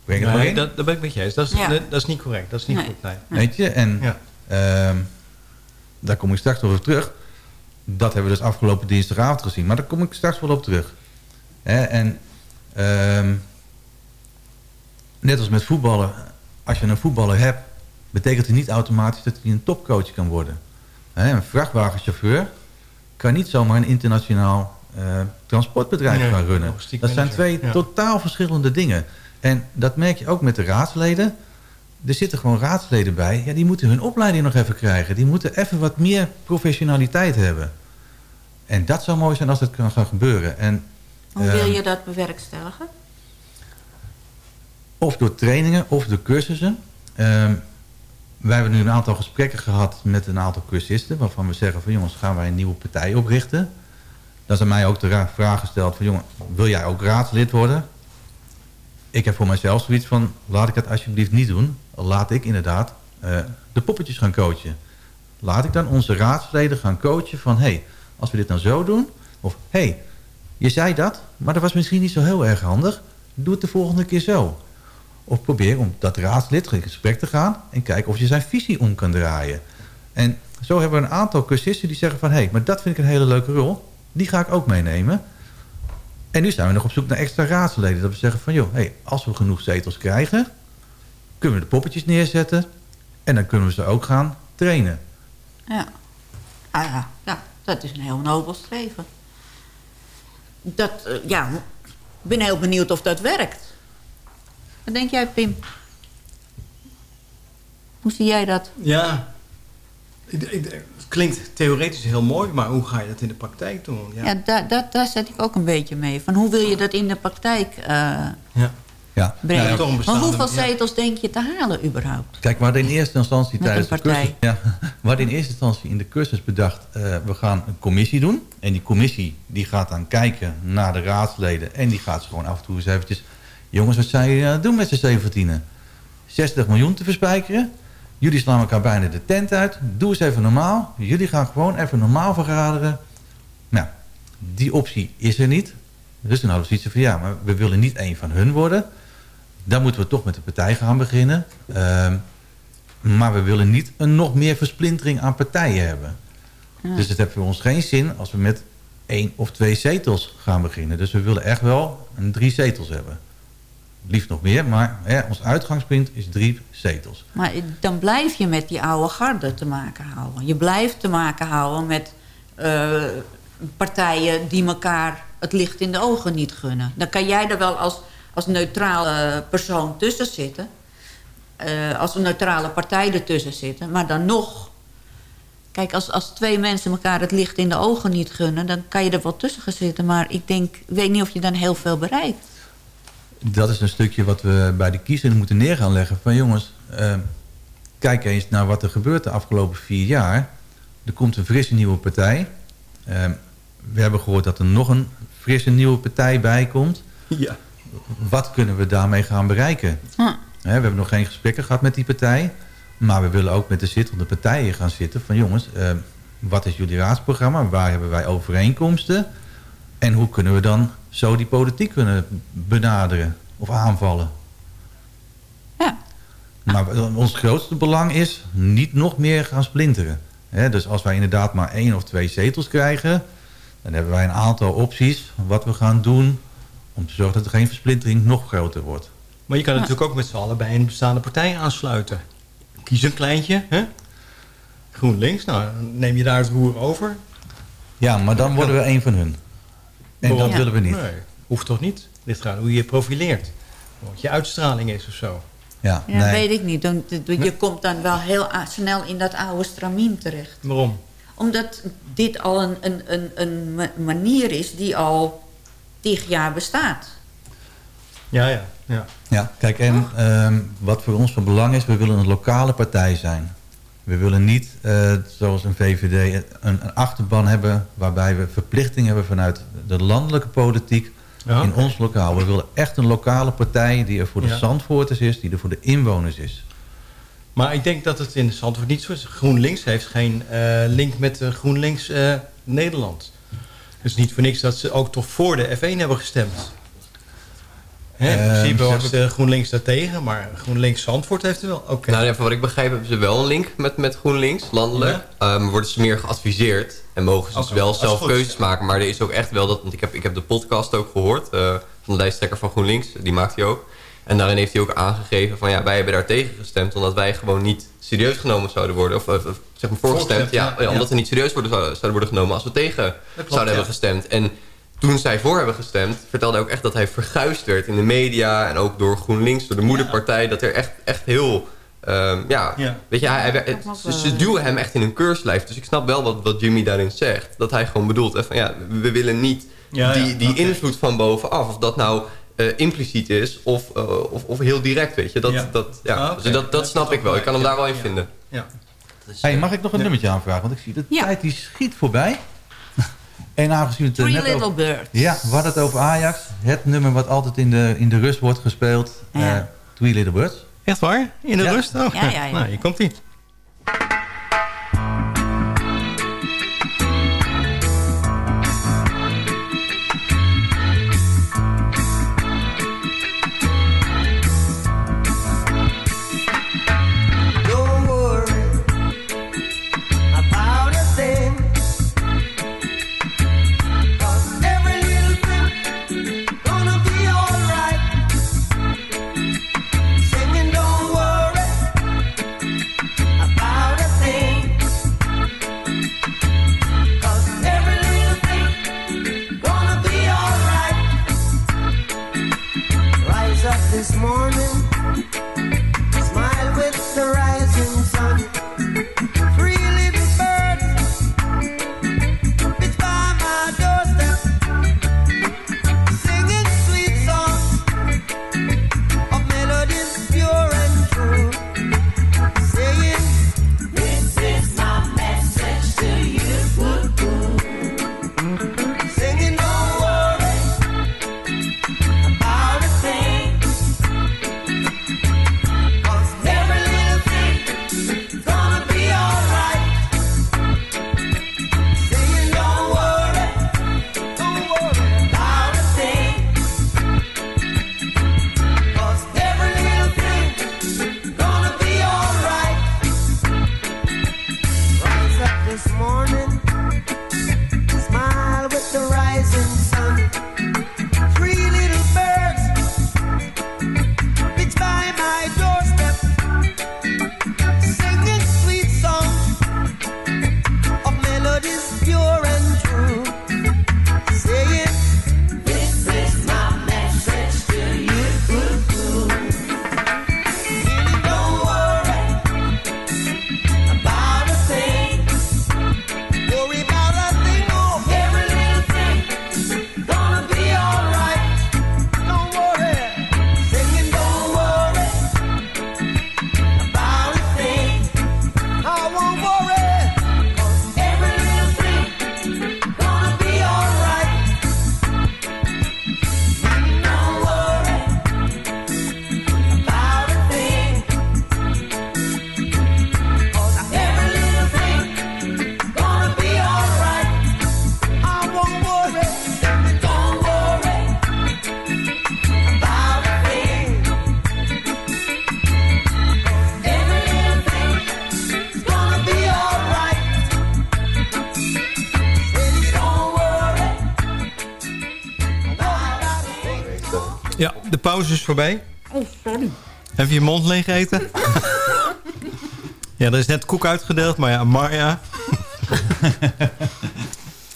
Breng het maar Nee, in. dat, dat ben ik met je eens. Dat is, Ja. dat, dat is niet correct. Dat is niet Nee. goed. Nee. Weet je, en Ja. ehm, daar kom ik straks nog op terug. Dat hebben we dus afgelopen dinsdagavond gezien. Maar daar kom ik straks wel op terug. Hè, en ehm, net als met voetballen. Als je een voetballer hebt, betekent het niet automatisch dat hij een topcoach kan worden. Hè, een vrachtwagenchauffeur kan niet zomaar een internationaal eh, transportbedrijf Nee, gaan runnen. Dat zijn twee ja. totaal verschillende dingen. En dat merk je ook met de raadsleden. Er zitten gewoon raadsleden bij. Ja, die moeten hun opleiding nog even krijgen. Die moeten even wat meer professionaliteit hebben. En dat zou mooi zijn als dat kan gaan gebeuren. En, Hoe wil ehm, je dat bewerkstelligen? Of door trainingen of door cursussen. Ehm, wij hebben nu een aantal gesprekken gehad met een aantal cursisten... waarvan we zeggen van jongens, gaan wij een nieuwe partij oprichten? Dan is aan mij ook de ra- vraag gesteld van... jongen, wil jij ook raadslid worden? Ik heb voor mijzelf zoiets van... laat ik het alsjeblieft niet doen. Laat ik inderdaad eh, de poppetjes gaan coachen. Laat ik dan onze raadsleden gaan coachen van... hé, hey, als we dit nou zo doen... of hé, hey, je zei dat, maar dat was misschien niet zo heel erg handig. Doe het de volgende keer zo. Of probeer om dat raadslid in gesprek te gaan... en kijken of je zijn visie om kan draaien. En zo hebben we een aantal cursisten die zeggen van... hé, hey, maar dat vind ik een hele leuke rol. Die ga ik ook meenemen. En nu zijn we nog op zoek naar extra raadsleden. Dat we zeggen van, joh, hey, als we genoeg zetels krijgen... kunnen we de poppetjes neerzetten... en dan kunnen we ze ook gaan trainen. Ja. Ah, ja. ja, dat is een heel nobel streven. Dat, eh, ja, ik ben heel benieuwd of dat werkt. Wat denk jij, Pim? Hoe zie jij dat? Ja. Ik- ik- Het klinkt theoretisch heel mooi, maar hoe ga je dat in de praktijk doen? Ja. Ja, daar, daar, daar zet ik ook een beetje mee. Van hoe wil je dat in de praktijk eh, Ja. Ja. brengen? Ja, maar hoeveel zetels denk je te halen überhaupt? Kijk, we hadden in eerste instantie Met tijdens de cursus... Ja, we hadden in eerste instantie in de cursus bedacht... eh, we gaan een commissie doen. En die commissie die gaat dan kijken naar de raadsleden... en die gaat ze gewoon af en toe eens eventjes... jongens, wat zijn jullie aan het doen met z'n zeventienen? 60 miljoen te verspijkeren. Jullie slaan elkaar bijna de tent uit. Doe eens even normaal. Jullie gaan gewoon even normaal vergaderen. Nou, die optie is er niet. Dus toen hadden we zoiets van... ja, maar we willen niet één van hun worden... Dan moeten we toch met de partij gaan beginnen. Ehm, maar we willen niet een nog meer versplintering aan partijen hebben. Ja. Dus het heeft voor ons geen zin als we met één of twee zetels gaan beginnen. Dus we willen echt wel een drie zetels hebben. Liefst nog meer, maar ons uitgangspunt is drie zetels. Maar dan blijf je met die oude garde te maken houden. Je blijft te maken houden met eh, partijen die elkaar het licht in de ogen niet gunnen. Dan kan jij er wel als, als neutrale persoon tussen zitten. eh, als een neutrale partij ertussen zitten. Maar dan nog... Kijk, als, als twee mensen elkaar het licht in de ogen niet gunnen... dan kan je er wel tussen gaan zitten. Maar ik denk, ik weet niet of je dan heel veel bereikt. Dat is een stukje wat we bij de kiezer moeten neer gaan leggen. Van jongens, eh, kijk eens naar wat er gebeurt de afgelopen vier jaar. Er komt een frisse nieuwe partij. Eh, we hebben gehoord dat er nog een frisse nieuwe partij bij komt. Ja. Wat kunnen we daarmee gaan bereiken? Hm. Hè, we hebben nog geen gesprekken gehad met die partij. Maar we willen ook met de zittende partijen gaan zitten. Van jongens, eh, wat is jullie raadsprogramma? Waar hebben wij overeenkomsten? En hoe kunnen we dan zo die politiek kunnen benaderen of aanvallen? Ja. Maar ons grootste belang is niet nog meer gaan splinteren. Hè, dus als wij inderdaad maar één of twee zetels krijgen... dan hebben wij een aantal opties wat we gaan doen... om te zorgen dat er geen versplintering nog groter wordt. Maar je kan natuurlijk ook met z'n allen bij een bestaande partij aansluiten. Kies een kleintje, hè? GroenLinks, nou, dan neem je daar het roer over. Ja, maar dan worden we een van hun. En dat willen we niet. Nee, hoeft toch niet? Dit gaat hoe je je profileert. Wat je uitstraling is of zo. Ja, Ja, weet ik niet. Dan, je komt dan wel heel snel in dat oude stramien terecht. Waarom? Omdat dit al een, een, een, een ma- manier is die al tig jaar bestaat. Ja, ja. ja. Ja, kijk, en ehm, wat voor ons van belang is, we willen een lokale partij zijn. We willen niet, eh, zoals een VVD, een, een achterban hebben... waarbij we verplichting hebben vanuit de landelijke politiek Ja, in ons lokaal. We willen echt een lokale partij die er voor de Ja. Zandvoorters is... die er voor de inwoners is. Maar ik denk dat het in Zandvoort niet zo is. GroenLinks heeft geen eh, link met eh, GroenLinks Nederland. Dus niet voor niks dat ze ook toch voor de F1 hebben gestemd. In principe ze was de GroenLinks daartegen, maar GroenLinks Zandvoort heeft er wel. Oké. Nou, ja, van wat ik begrijp hebben ze wel een link met, met GroenLinks, landelijk. Ehm, worden ze meer geadviseerd en mogen ze dus wel zelf goed. keuzes maken. Maar er is ook echt wel dat, want ik heb, ik heb de podcast ook gehoord eh, van de lijsttrekker van GroenLinks, die maakt hij ook. En daarin heeft hij ook aangegeven van ja, wij hebben daar tegen gestemd omdat wij gewoon niet serieus genomen zouden worden. Of, of, zeg maar voorgestemd, ja, ja. ja, omdat we niet serieus worden, zouden, zouden worden genomen als we tegen klopt, zouden ja. hebben gestemd. En toen zij voor hebben gestemd, vertelde hij ook echt dat hij verguisd werd in de media en ook door GroenLinks, door de moederpartij, dat er echt, echt heel, ehm, ja, Ja. weet je, hij, hij- ze, duwen hem echt in een keurslijf. Dus ik snap wel wat, wat Jimmy daarin zegt. Dat hij gewoon bedoelt, van ja, we willen niet Ja, die, ja, die invloed van bovenaf. Of dat nou eh, impliciet is of, eh, of, of heel direct, weet je. Dat, Ja. dat, ja. Ah. Dus dat, dat snap ik wel. Ik kan hem daar wel in vinden. Ja. Hey, mag ik nog een nummertje aanvragen? Want ik zie de tijd die schiet voorbij. En aangezien het Three net Little over, Birds. Ja, we hadden het over Ajax. Het nummer wat altijd in de, in de rust wordt gespeeld. Ja. eh, Three Little Birds. Echt waar? In de Ja. rust? Oh, Ja, ja, ja. Nou, hier komt is voorbij. Oh, sorry. Even je mond leeg eten. Ja, er is net koek uitgedeeld, maar ja, Marja...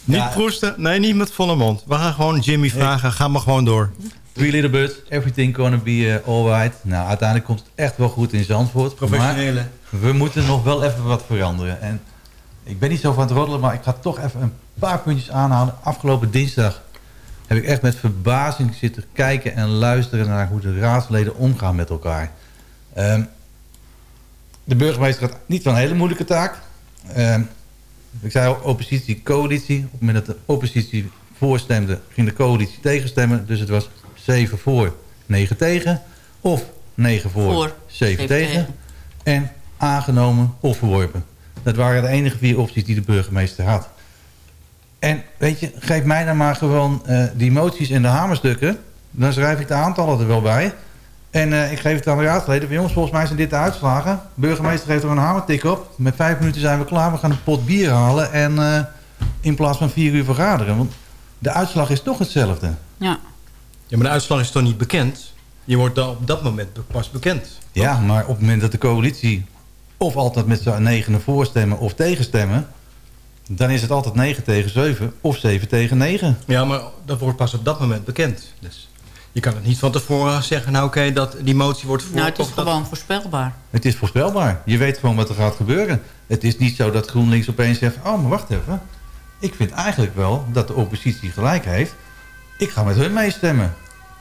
niet Ja. proesten, nee, niet met volle mond. We gaan gewoon Jimmy vragen, ga maar gewoon door. Three Little Birds, everything gonna be uh, alright. Nou, uiteindelijk komt het echt wel goed in Zandvoort. Professionele. Maar we moeten nog wel even wat veranderen. En ik ben niet zo van het roddelen, maar ik ga toch even een paar puntjes aanhalen. Afgelopen dinsdag heb ik echt met verbazing zitten kijken en luisteren naar hoe de raadsleden omgaan met elkaar. Ehm, de burgemeester had niet zo'n hele moeilijke taak. Ehm, ik zei al, oppositie, coalitie. Op het moment dat de oppositie voorstemde, ging de coalitie tegenstemmen. Dus het was 7 voor, 9 tegen. Of 9 voor, Voor, 7 zeven tegen. tegen. En aangenomen of verworpen. Dat waren de enige vier opties die de burgemeester had. En weet je, geef mij dan maar gewoon eh, die moties en de hamerstukken. Dan schrijf ik de aantallen er wel bij. En eh, ik geef het aan de raadsleden. Jongens, volgens mij zijn dit de uitslagen. De burgemeester heeft er een hamertik op. Met vijf minuten zijn we klaar. We gaan een pot bier halen. En eh, in plaats van vier uur vergaderen. Want de uitslag is toch hetzelfde. Ja. Ja, maar de uitslag is toch niet bekend? Je wordt dan op dat moment pas bekend. Ja, maar op het moment dat de coalitie... of altijd met z'n negenen voorstemmen of tegenstemmen... dan is het altijd 9 tegen 7 of 7 tegen 9. Ja, maar dat wordt pas op dat moment bekend. Dus je kan het niet van tevoren zeggen... nou oké, dat die motie wordt voor... Nou, het is dat- gewoon voorspelbaar. Het is voorspelbaar. Je weet gewoon wat er gaat gebeuren. Het is niet zo dat GroenLinks opeens zegt... oh, maar wacht even. Ik vind eigenlijk wel dat de oppositie gelijk heeft. Ik ga met hun meestemmen.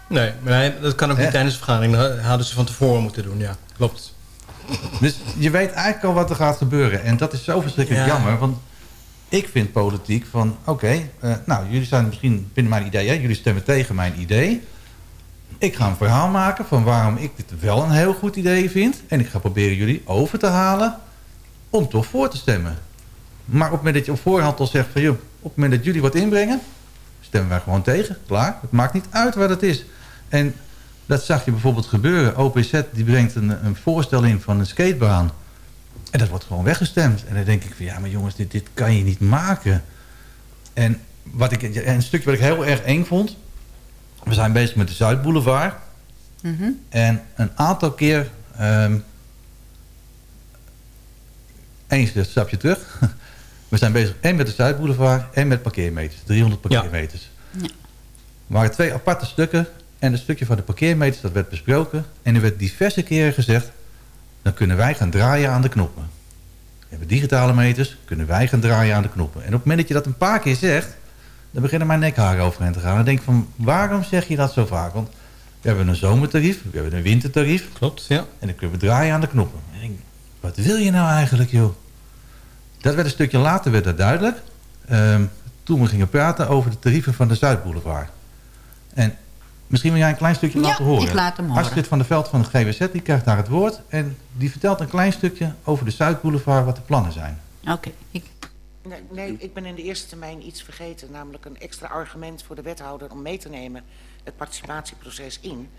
Nee, maar nee, dat kan ook niet tijdens de vergadering. Dat hadden ze van tevoren moeten doen, ja. Klopt. Dus je weet eigenlijk al wat er gaat gebeuren. En dat is zo verschrikkelijk Ja. jammer. Want ik vind politiek van... oké, eh, nou, jullie zijn misschien binnen mijn idee... Hè? jullie stemmen tegen mijn idee. Ik ga een verhaal maken van waarom ik dit wel een heel goed idee vind. En ik ga proberen jullie over te halen... om toch voor te stemmen. Maar op het moment dat je op voorhand al zegt van... joh, op het moment dat jullie wat inbrengen... stemmen wij gewoon tegen. Klaar. Het maakt niet uit wat het is. En dat zag je bijvoorbeeld gebeuren. OPZ die brengt een, een voorstel in van een skatebaan. En dat wordt gewoon weggestemd. En dan denk ik van ja, maar jongens, dit, dit kan je niet maken. En wat ik, en een stukje wat ik heel erg eng vond. We zijn bezig met de Zuidboulevard. Mhm. En een aantal keer... ehm eens een stapje terug. We zijn bezig en met de Zuidboulevard en met parkeermeters. 300 parkeermeters. Ja. Er waren twee aparte stukken. En het stukje van de parkeermeters, dat werd besproken. En er werd diverse keren gezegd... dan kunnen wij gaan draaien aan de knoppen. We hebben digitale meters, kunnen wij gaan draaien aan de knoppen. En op het moment dat je dat een paar keer zegt... dan beginnen mijn nekharen overheen te gaan. Dan denk ik van, waarom zeg je dat zo vaak? Want we hebben een zomertarief, we hebben een wintertarief. Klopt, ja. En dan kunnen we draaien aan de knoppen. En ik denk, wat wil je nou eigenlijk, joh? Dat werd een stukje later werd dat duidelijk. Ehm, toen we gingen praten over de tarieven van de Zuidboulevard. En misschien wil jij een klein stukje Ja, laten horen. ik laat hem horen. Astrid van der Veld van het GWZ die krijgt daar het woord. En die vertelt een klein stukje over de Zuidboulevard, wat de plannen zijn. Oké. Ik... Nee, nee, ik ben in de eerste termijn iets vergeten. Namelijk een extra argument voor de wethouder om mee te nemen het participatieproces in.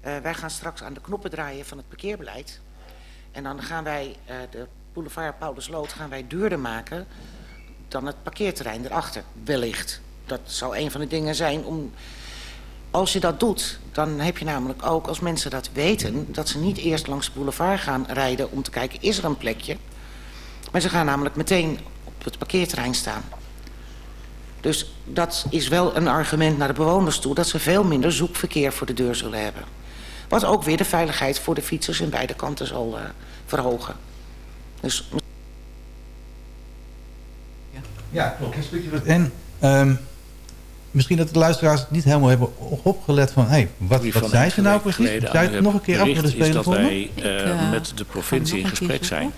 Eh, wij gaan straks aan de knoppen draaien van het parkeerbeleid. En dan gaan wij eh, de boulevard Paulusloot gaan wij duurder maken dan het parkeerterrein erachter, wellicht. Dat zou een van de dingen zijn om... Als je dat doet, dan heb je namelijk ook, als mensen dat weten... dat ze niet eerst langs de boulevard gaan rijden om te kijken, is er een plekje? Maar ze gaan namelijk meteen op het parkeerterrein staan. Dus dat is wel een argument naar de bewoners toe... dat ze veel minder zoekverkeer voor de deur zullen hebben. Wat ook weer de veiligheid voor de fietsers in beide kanten zal eh, verhogen. Dus Ja, klopt. Een stukje wat- En ehm, misschien dat de luisteraars niet helemaal hebben opgelet van... Hey, wat, zei ze nou precies? Zou je het nog een keer af willen is spelen dat voor me? wij eh, Ik, eh, met de provincie in keer gesprek zijn.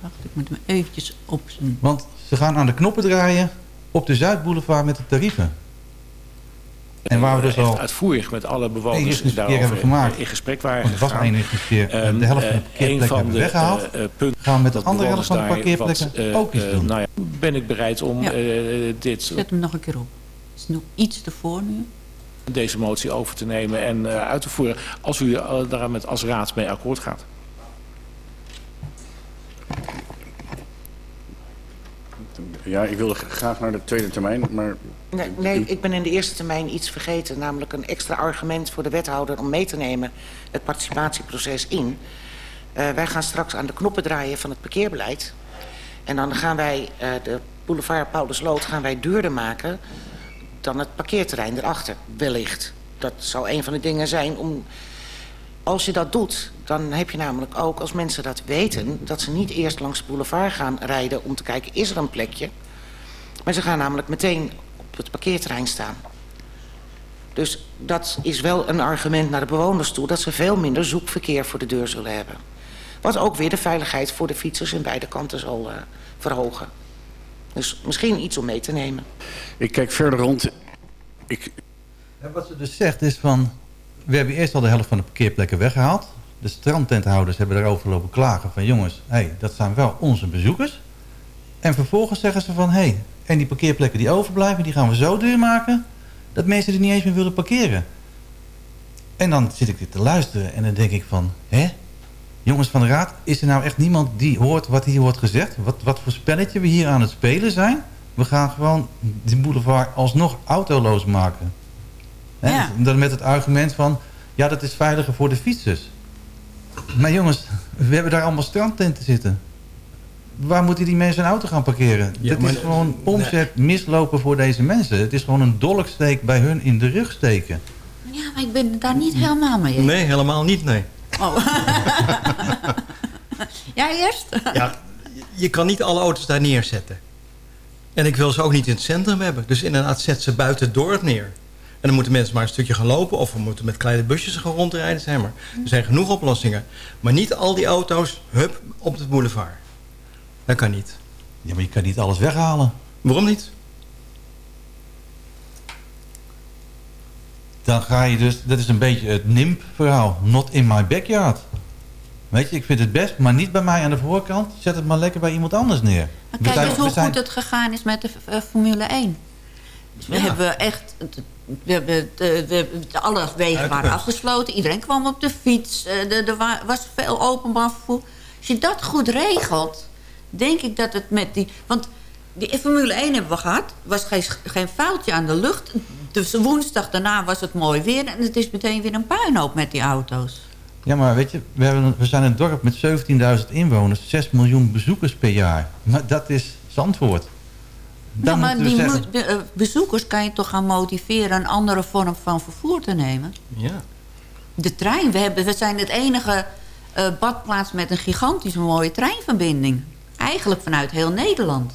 Wacht, ik moet hem eventjes opzien. Want ze gaan aan de knoppen draaien op de Zuidboulevard met de tarieven. En waar we dus Echt al uitvoerig met alle bewoners daarover hebben gemaakt. in gesprek waren Want was gegaan. één inrichtingsverkeer. Ehm, de helft van de eh, parkeerplekken hebben weggehaald. eh, eh, punten gaan we met de dat andere helft van de parkeerplekken wat, ook eh, iets eh, doen. Nou ja, ben ik bereid om Ja. eh, dit, Zet hem nog een keer op. Het is nog iets te voor nu. deze motie over te nemen en eh, uit te voeren. Als u eh, daar met als raad mee akkoord gaat. Ja, ik wilde graag naar de tweede termijn, maar... Nee, nee, ik ben in de eerste termijn iets vergeten. Namelijk een extra argument voor de wethouder om mee te nemen het participatieproces in. Eh, wij gaan straks aan de knoppen draaien van het parkeerbeleid. En dan gaan wij eh, de boulevard Paulusloot gaan wij duurder maken dan het parkeerterrein erachter, wellicht. Dat zou een van de dingen zijn om... Als je dat doet, dan heb je namelijk ook, als mensen dat weten... dat ze niet eerst langs de boulevard gaan rijden om te kijken, is er een plekje? Maar ze gaan namelijk meteen op het parkeerterrein staan. Dus dat is wel een argument naar de bewoners toe... dat ze veel minder zoekverkeer voor de deur zullen hebben. Wat ook weer de veiligheid voor de fietsers in beide kanten zal uh, verhogen. Dus misschien iets om mee te nemen. Ik kijk verder rond. Ik... Ja, wat ze dus zegt is van... We hebben eerst al de helft van de parkeerplekken weggehaald. De strandtenthouders hebben daarover lopen klagen van... jongens, hey, dat zijn wel onze bezoekers. En vervolgens zeggen ze van... hey, en die parkeerplekken die overblijven... die gaan we zo duur maken... dat mensen er niet eens meer willen parkeren. En dan zit ik dit te luisteren en dan denk ik van... hè, jongens van de raad, is er nou echt niemand die hoort wat hier wordt gezegd? Wat, wat voor spelletje we hier aan het spelen zijn? We gaan gewoon die boulevard alsnog autoloos maken. Hè? Ja. Dan met het argument van, ja dat is veiliger voor de fietsers. Maar jongens, we hebben daar allemaal strandtenten zitten. Waar moeten die mensen een auto gaan parkeren? Ja, dat maar- is gewoon omzet mislopen voor deze mensen. Het is gewoon een dolksteek bij hun in de rug steken. Ja, maar ik ben het daar niet helemaal mee eens. Nee, helemaal niet, nee. Oh. ja, eerst? Ja, je kan niet alle auto's daar neerzetten. En ik wil ze ook niet in het centrum hebben. Dus inderdaad, zet ze buiten het dorp neer. En dan moeten mensen maar een stukje gaan lopen... of we moeten met kleine busjes gaan rondrijden. Zijn maar. Er zijn genoeg oplossingen. Maar niet al die auto's, hup, op de boulevard. Dat kan niet. Ja, maar je kan niet alles weghalen. Waarom niet? Dan ga je dus, dat is een beetje het NIMP-verhaal. Not in my backyard. Weet je, ik vind het best, maar niet bij mij aan de voorkant. Zet het maar lekker bij iemand anders neer. Maar kijk zijn- eens hoe zijn- goed het gegaan is met de eh, Formule 1. Dus we Ja. hebben echt... We hebben de, de, de- alle wegen waren afgesloten. Iedereen kwam op de fiets. eh, Er wa- was veel openbaar vervoer. Als je dat goed regelt, denk ik dat het met die... Want die Formule 1 hebben we gehad. was geen, geen foutje aan de lucht. Dus woensdag daarna was het mooi weer. En het is meteen weer een puinhoop met die auto's. Ja, maar weet je, we, hebben, we zijn een dorp met 17.000 inwoners. 6 miljoen bezoekers per jaar. Maar dat is Zandvoort. Dan ja, maar die zeggen- moet- be- eh, bezoekers kan je toch gaan motiveren... een andere vorm van vervoer te nemen? Ja. De trein. We, hebben, we zijn het enige eh, badplaats met een gigantische mooie treinverbinding. Eigenlijk vanuit heel Nederland.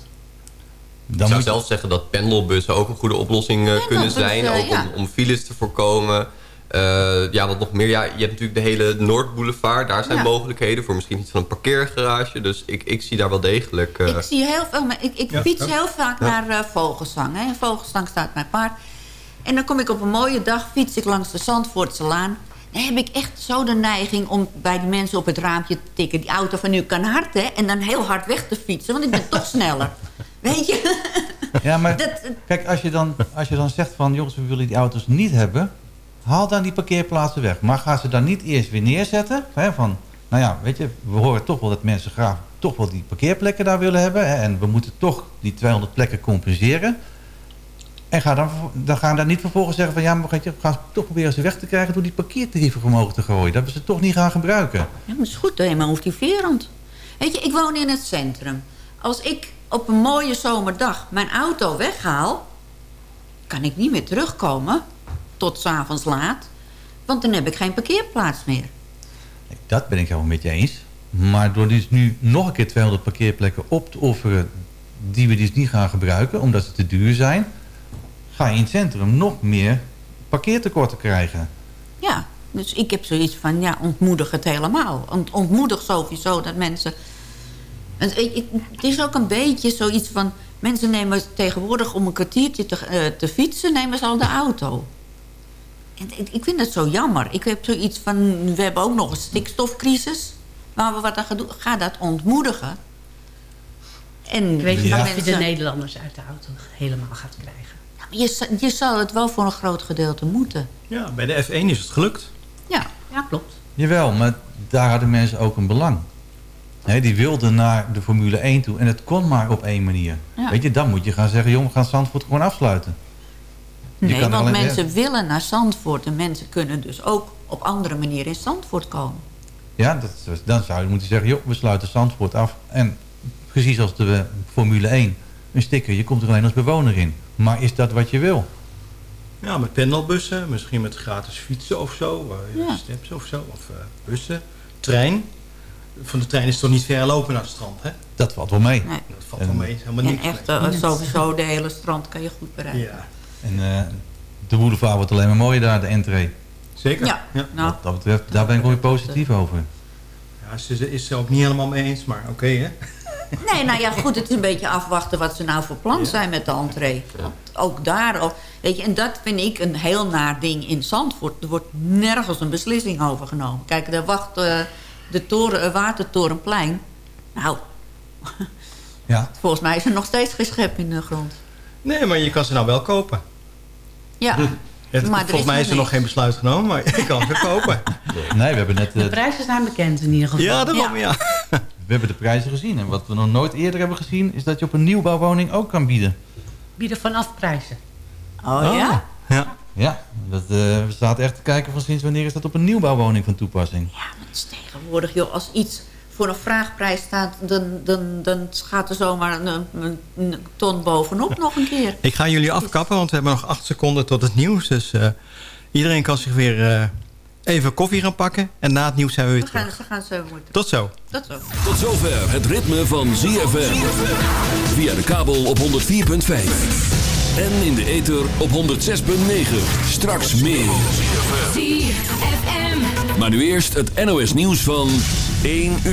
ik zou zelfs zeggen dat pendelbussen ook een goede oplossing eh, kunnen zijn. Ook ja. om, om files te voorkomen. Eh, ja, wat nog meer. Ja, je hebt natuurlijk de hele Noordboulevard. Daar zijn Ja. mogelijkheden voor misschien iets van een parkeergarage. Dus ik, ik zie daar wel degelijk... eh, Ik zie heel veel... maar Ik, ik Ja, fiets ja. heel vaak Ja. naar eh, Vogelsang. Hè. In Vogelsang staat mijn paard. En dan kom ik op een mooie dag, fiets ik langs de Zandvoortse Laan. Dan heb ik echt zo de neiging om bij die mensen op het raampje te tikken. Die auto van u kan hard, hè? En dan heel hard weg te fietsen, want ik ben toch sneller. Weet je? Ja, maar Dat- kijk, als je, dan, als je dan zegt van... jongens, we willen die auto's niet hebben... haal dan die parkeerplaatsen weg. Maar ga ze dan niet eerst weer neerzetten. Hè, van, nou ja, weet je, we horen toch wel dat mensen graag... toch wel die parkeerplekken daar willen hebben. Hè, en we moeten toch die 200 plekken compenseren. En ga dan, dan gaan daar niet vervolgens zeggen van... ja, maar weet we gaan toch proberen ze weg te krijgen... door die parkeertarieven omhoog te gooien. Dat we ze toch niet gaan gebruiken. Ja, maar is goed, helemaal motiverend. Weet je, ik woon in het centrum. Als ik op een mooie zomerdag mijn auto weghaal... kan ik niet meer terugkomen tot 's avonds laat. Want dan heb ik geen parkeerplaats meer. Dat ben ik helemaal met je eens. Maar door dus nu nog een keer 200 parkeerplekken op te offeren... die we dus niet gaan gebruiken, omdat ze te duur zijn... ga je in het centrum nog meer parkeertekorten krijgen. Ja, dus ik heb zoiets van, ja, ontmoedig het helemaal. Ont, ontmoedig sowieso dat mensen... Het, ik- het is ook een beetje zoiets van... Mensen nemen tegenwoordig om een kwartiertje te, eh, te fietsen... nemen ze al de auto. Ik, ik vind het zo jammer. Ik heb zoiets van... We hebben ook nog een stikstofcrisis. Waar we wat aan gaan doen. Ga dat ontmoedigen. En Ik weet niet of je de Nederlanders uit de auto helemaal gaat krijgen. Ja, maar je, je zal het wel voor een groot gedeelte moeten. Ja, bij de F1 is het gelukt. Ja, ja klopt. Jawel, maar daar hadden mensen ook een belang. Hè, die wilden naar de Formule 1 toe en het kon maar op één manier. Ja. Weet je, dan moet je gaan zeggen... jongen, we gaan Zandvoort gewoon afsluiten. Nee, want alleen- mensen willen naar Zandvoort. En mensen kunnen dus ook op andere manieren in Zandvoort komen. Ja, dat, dan zou je moeten zeggen, joh, we sluiten Zandvoort af. En precies als de Formule 1, een sticker, je komt er alleen als bewoner in. Maar is dat wat je wil? Ja, met pendelbussen, misschien met gratis fietsen of zo. Ja. Steps of zo, of eh, bussen. Trein. Van de trein is toch niet ver lopen naar het strand, hè? Dat valt wel mee. Nee. Dat valt wel mee, helemaal En niks. echt, mee. eh, sowieso de hele strand kan je goed bereiken. Ja. En eh, de boulevard wordt alleen maar mooier daar, de entree. Zeker. Ja, nou, Wat dat betreft, daar ben ik wel weer positief over. Ja, ze is er ook niet helemaal mee eens, maar oké, hè? Nee, nou ja, goed, het is een beetje afwachten wat ze nou voor plan zijn met de entree. Want ook daar, ook- weet je, en dat vind ik een heel naar ding in Zandvoort. Er wordt nergens een beslissing over genomen. Kijk, daar wacht eh, de toren, eh, Watertorenplein. Nou, Ja. volgens mij is er nog steeds geen schep in de grond. Nee, maar je kan ze nou wel kopen. Ja, Het, maar volgens mij is er nog geen besluit genomen, maar je kan ze kopen. Nee, we hebben net De eh, prijzen zijn bekend in ieder geval. Ja, daarom, ja. we hebben de prijzen gezien. En wat we nog nooit eerder hebben gezien... is dat je op een nieuwbouwwoning ook kan bieden. Bieden vanaf prijzen. Oh, ja? Ja. Ja, dat, eh, we zaten echt te kijken van sinds wanneer is dat op een nieuwbouwwoning van toepassing. Het is tegenwoordig, joh, als iets voor een vraagprijs staat... dan, dan, dan gaat er zomaar een, een, een ton bovenop nog een keer. Ik ga jullie afkappen, want we hebben nog acht seconden tot het nieuws. Dus eh, iedereen kan zich weer eh, even koffie gaan pakken. En na het nieuws zijn we weer We gaan, terug. ze gaan zo moeten. Tot zo. Tot zo. Tot zover het ritme van ZFM. Via de kabel op 104.5. En in de ether op 106.9. Straks meer. Maar nu eerst het NOS nieuws van 1 uur.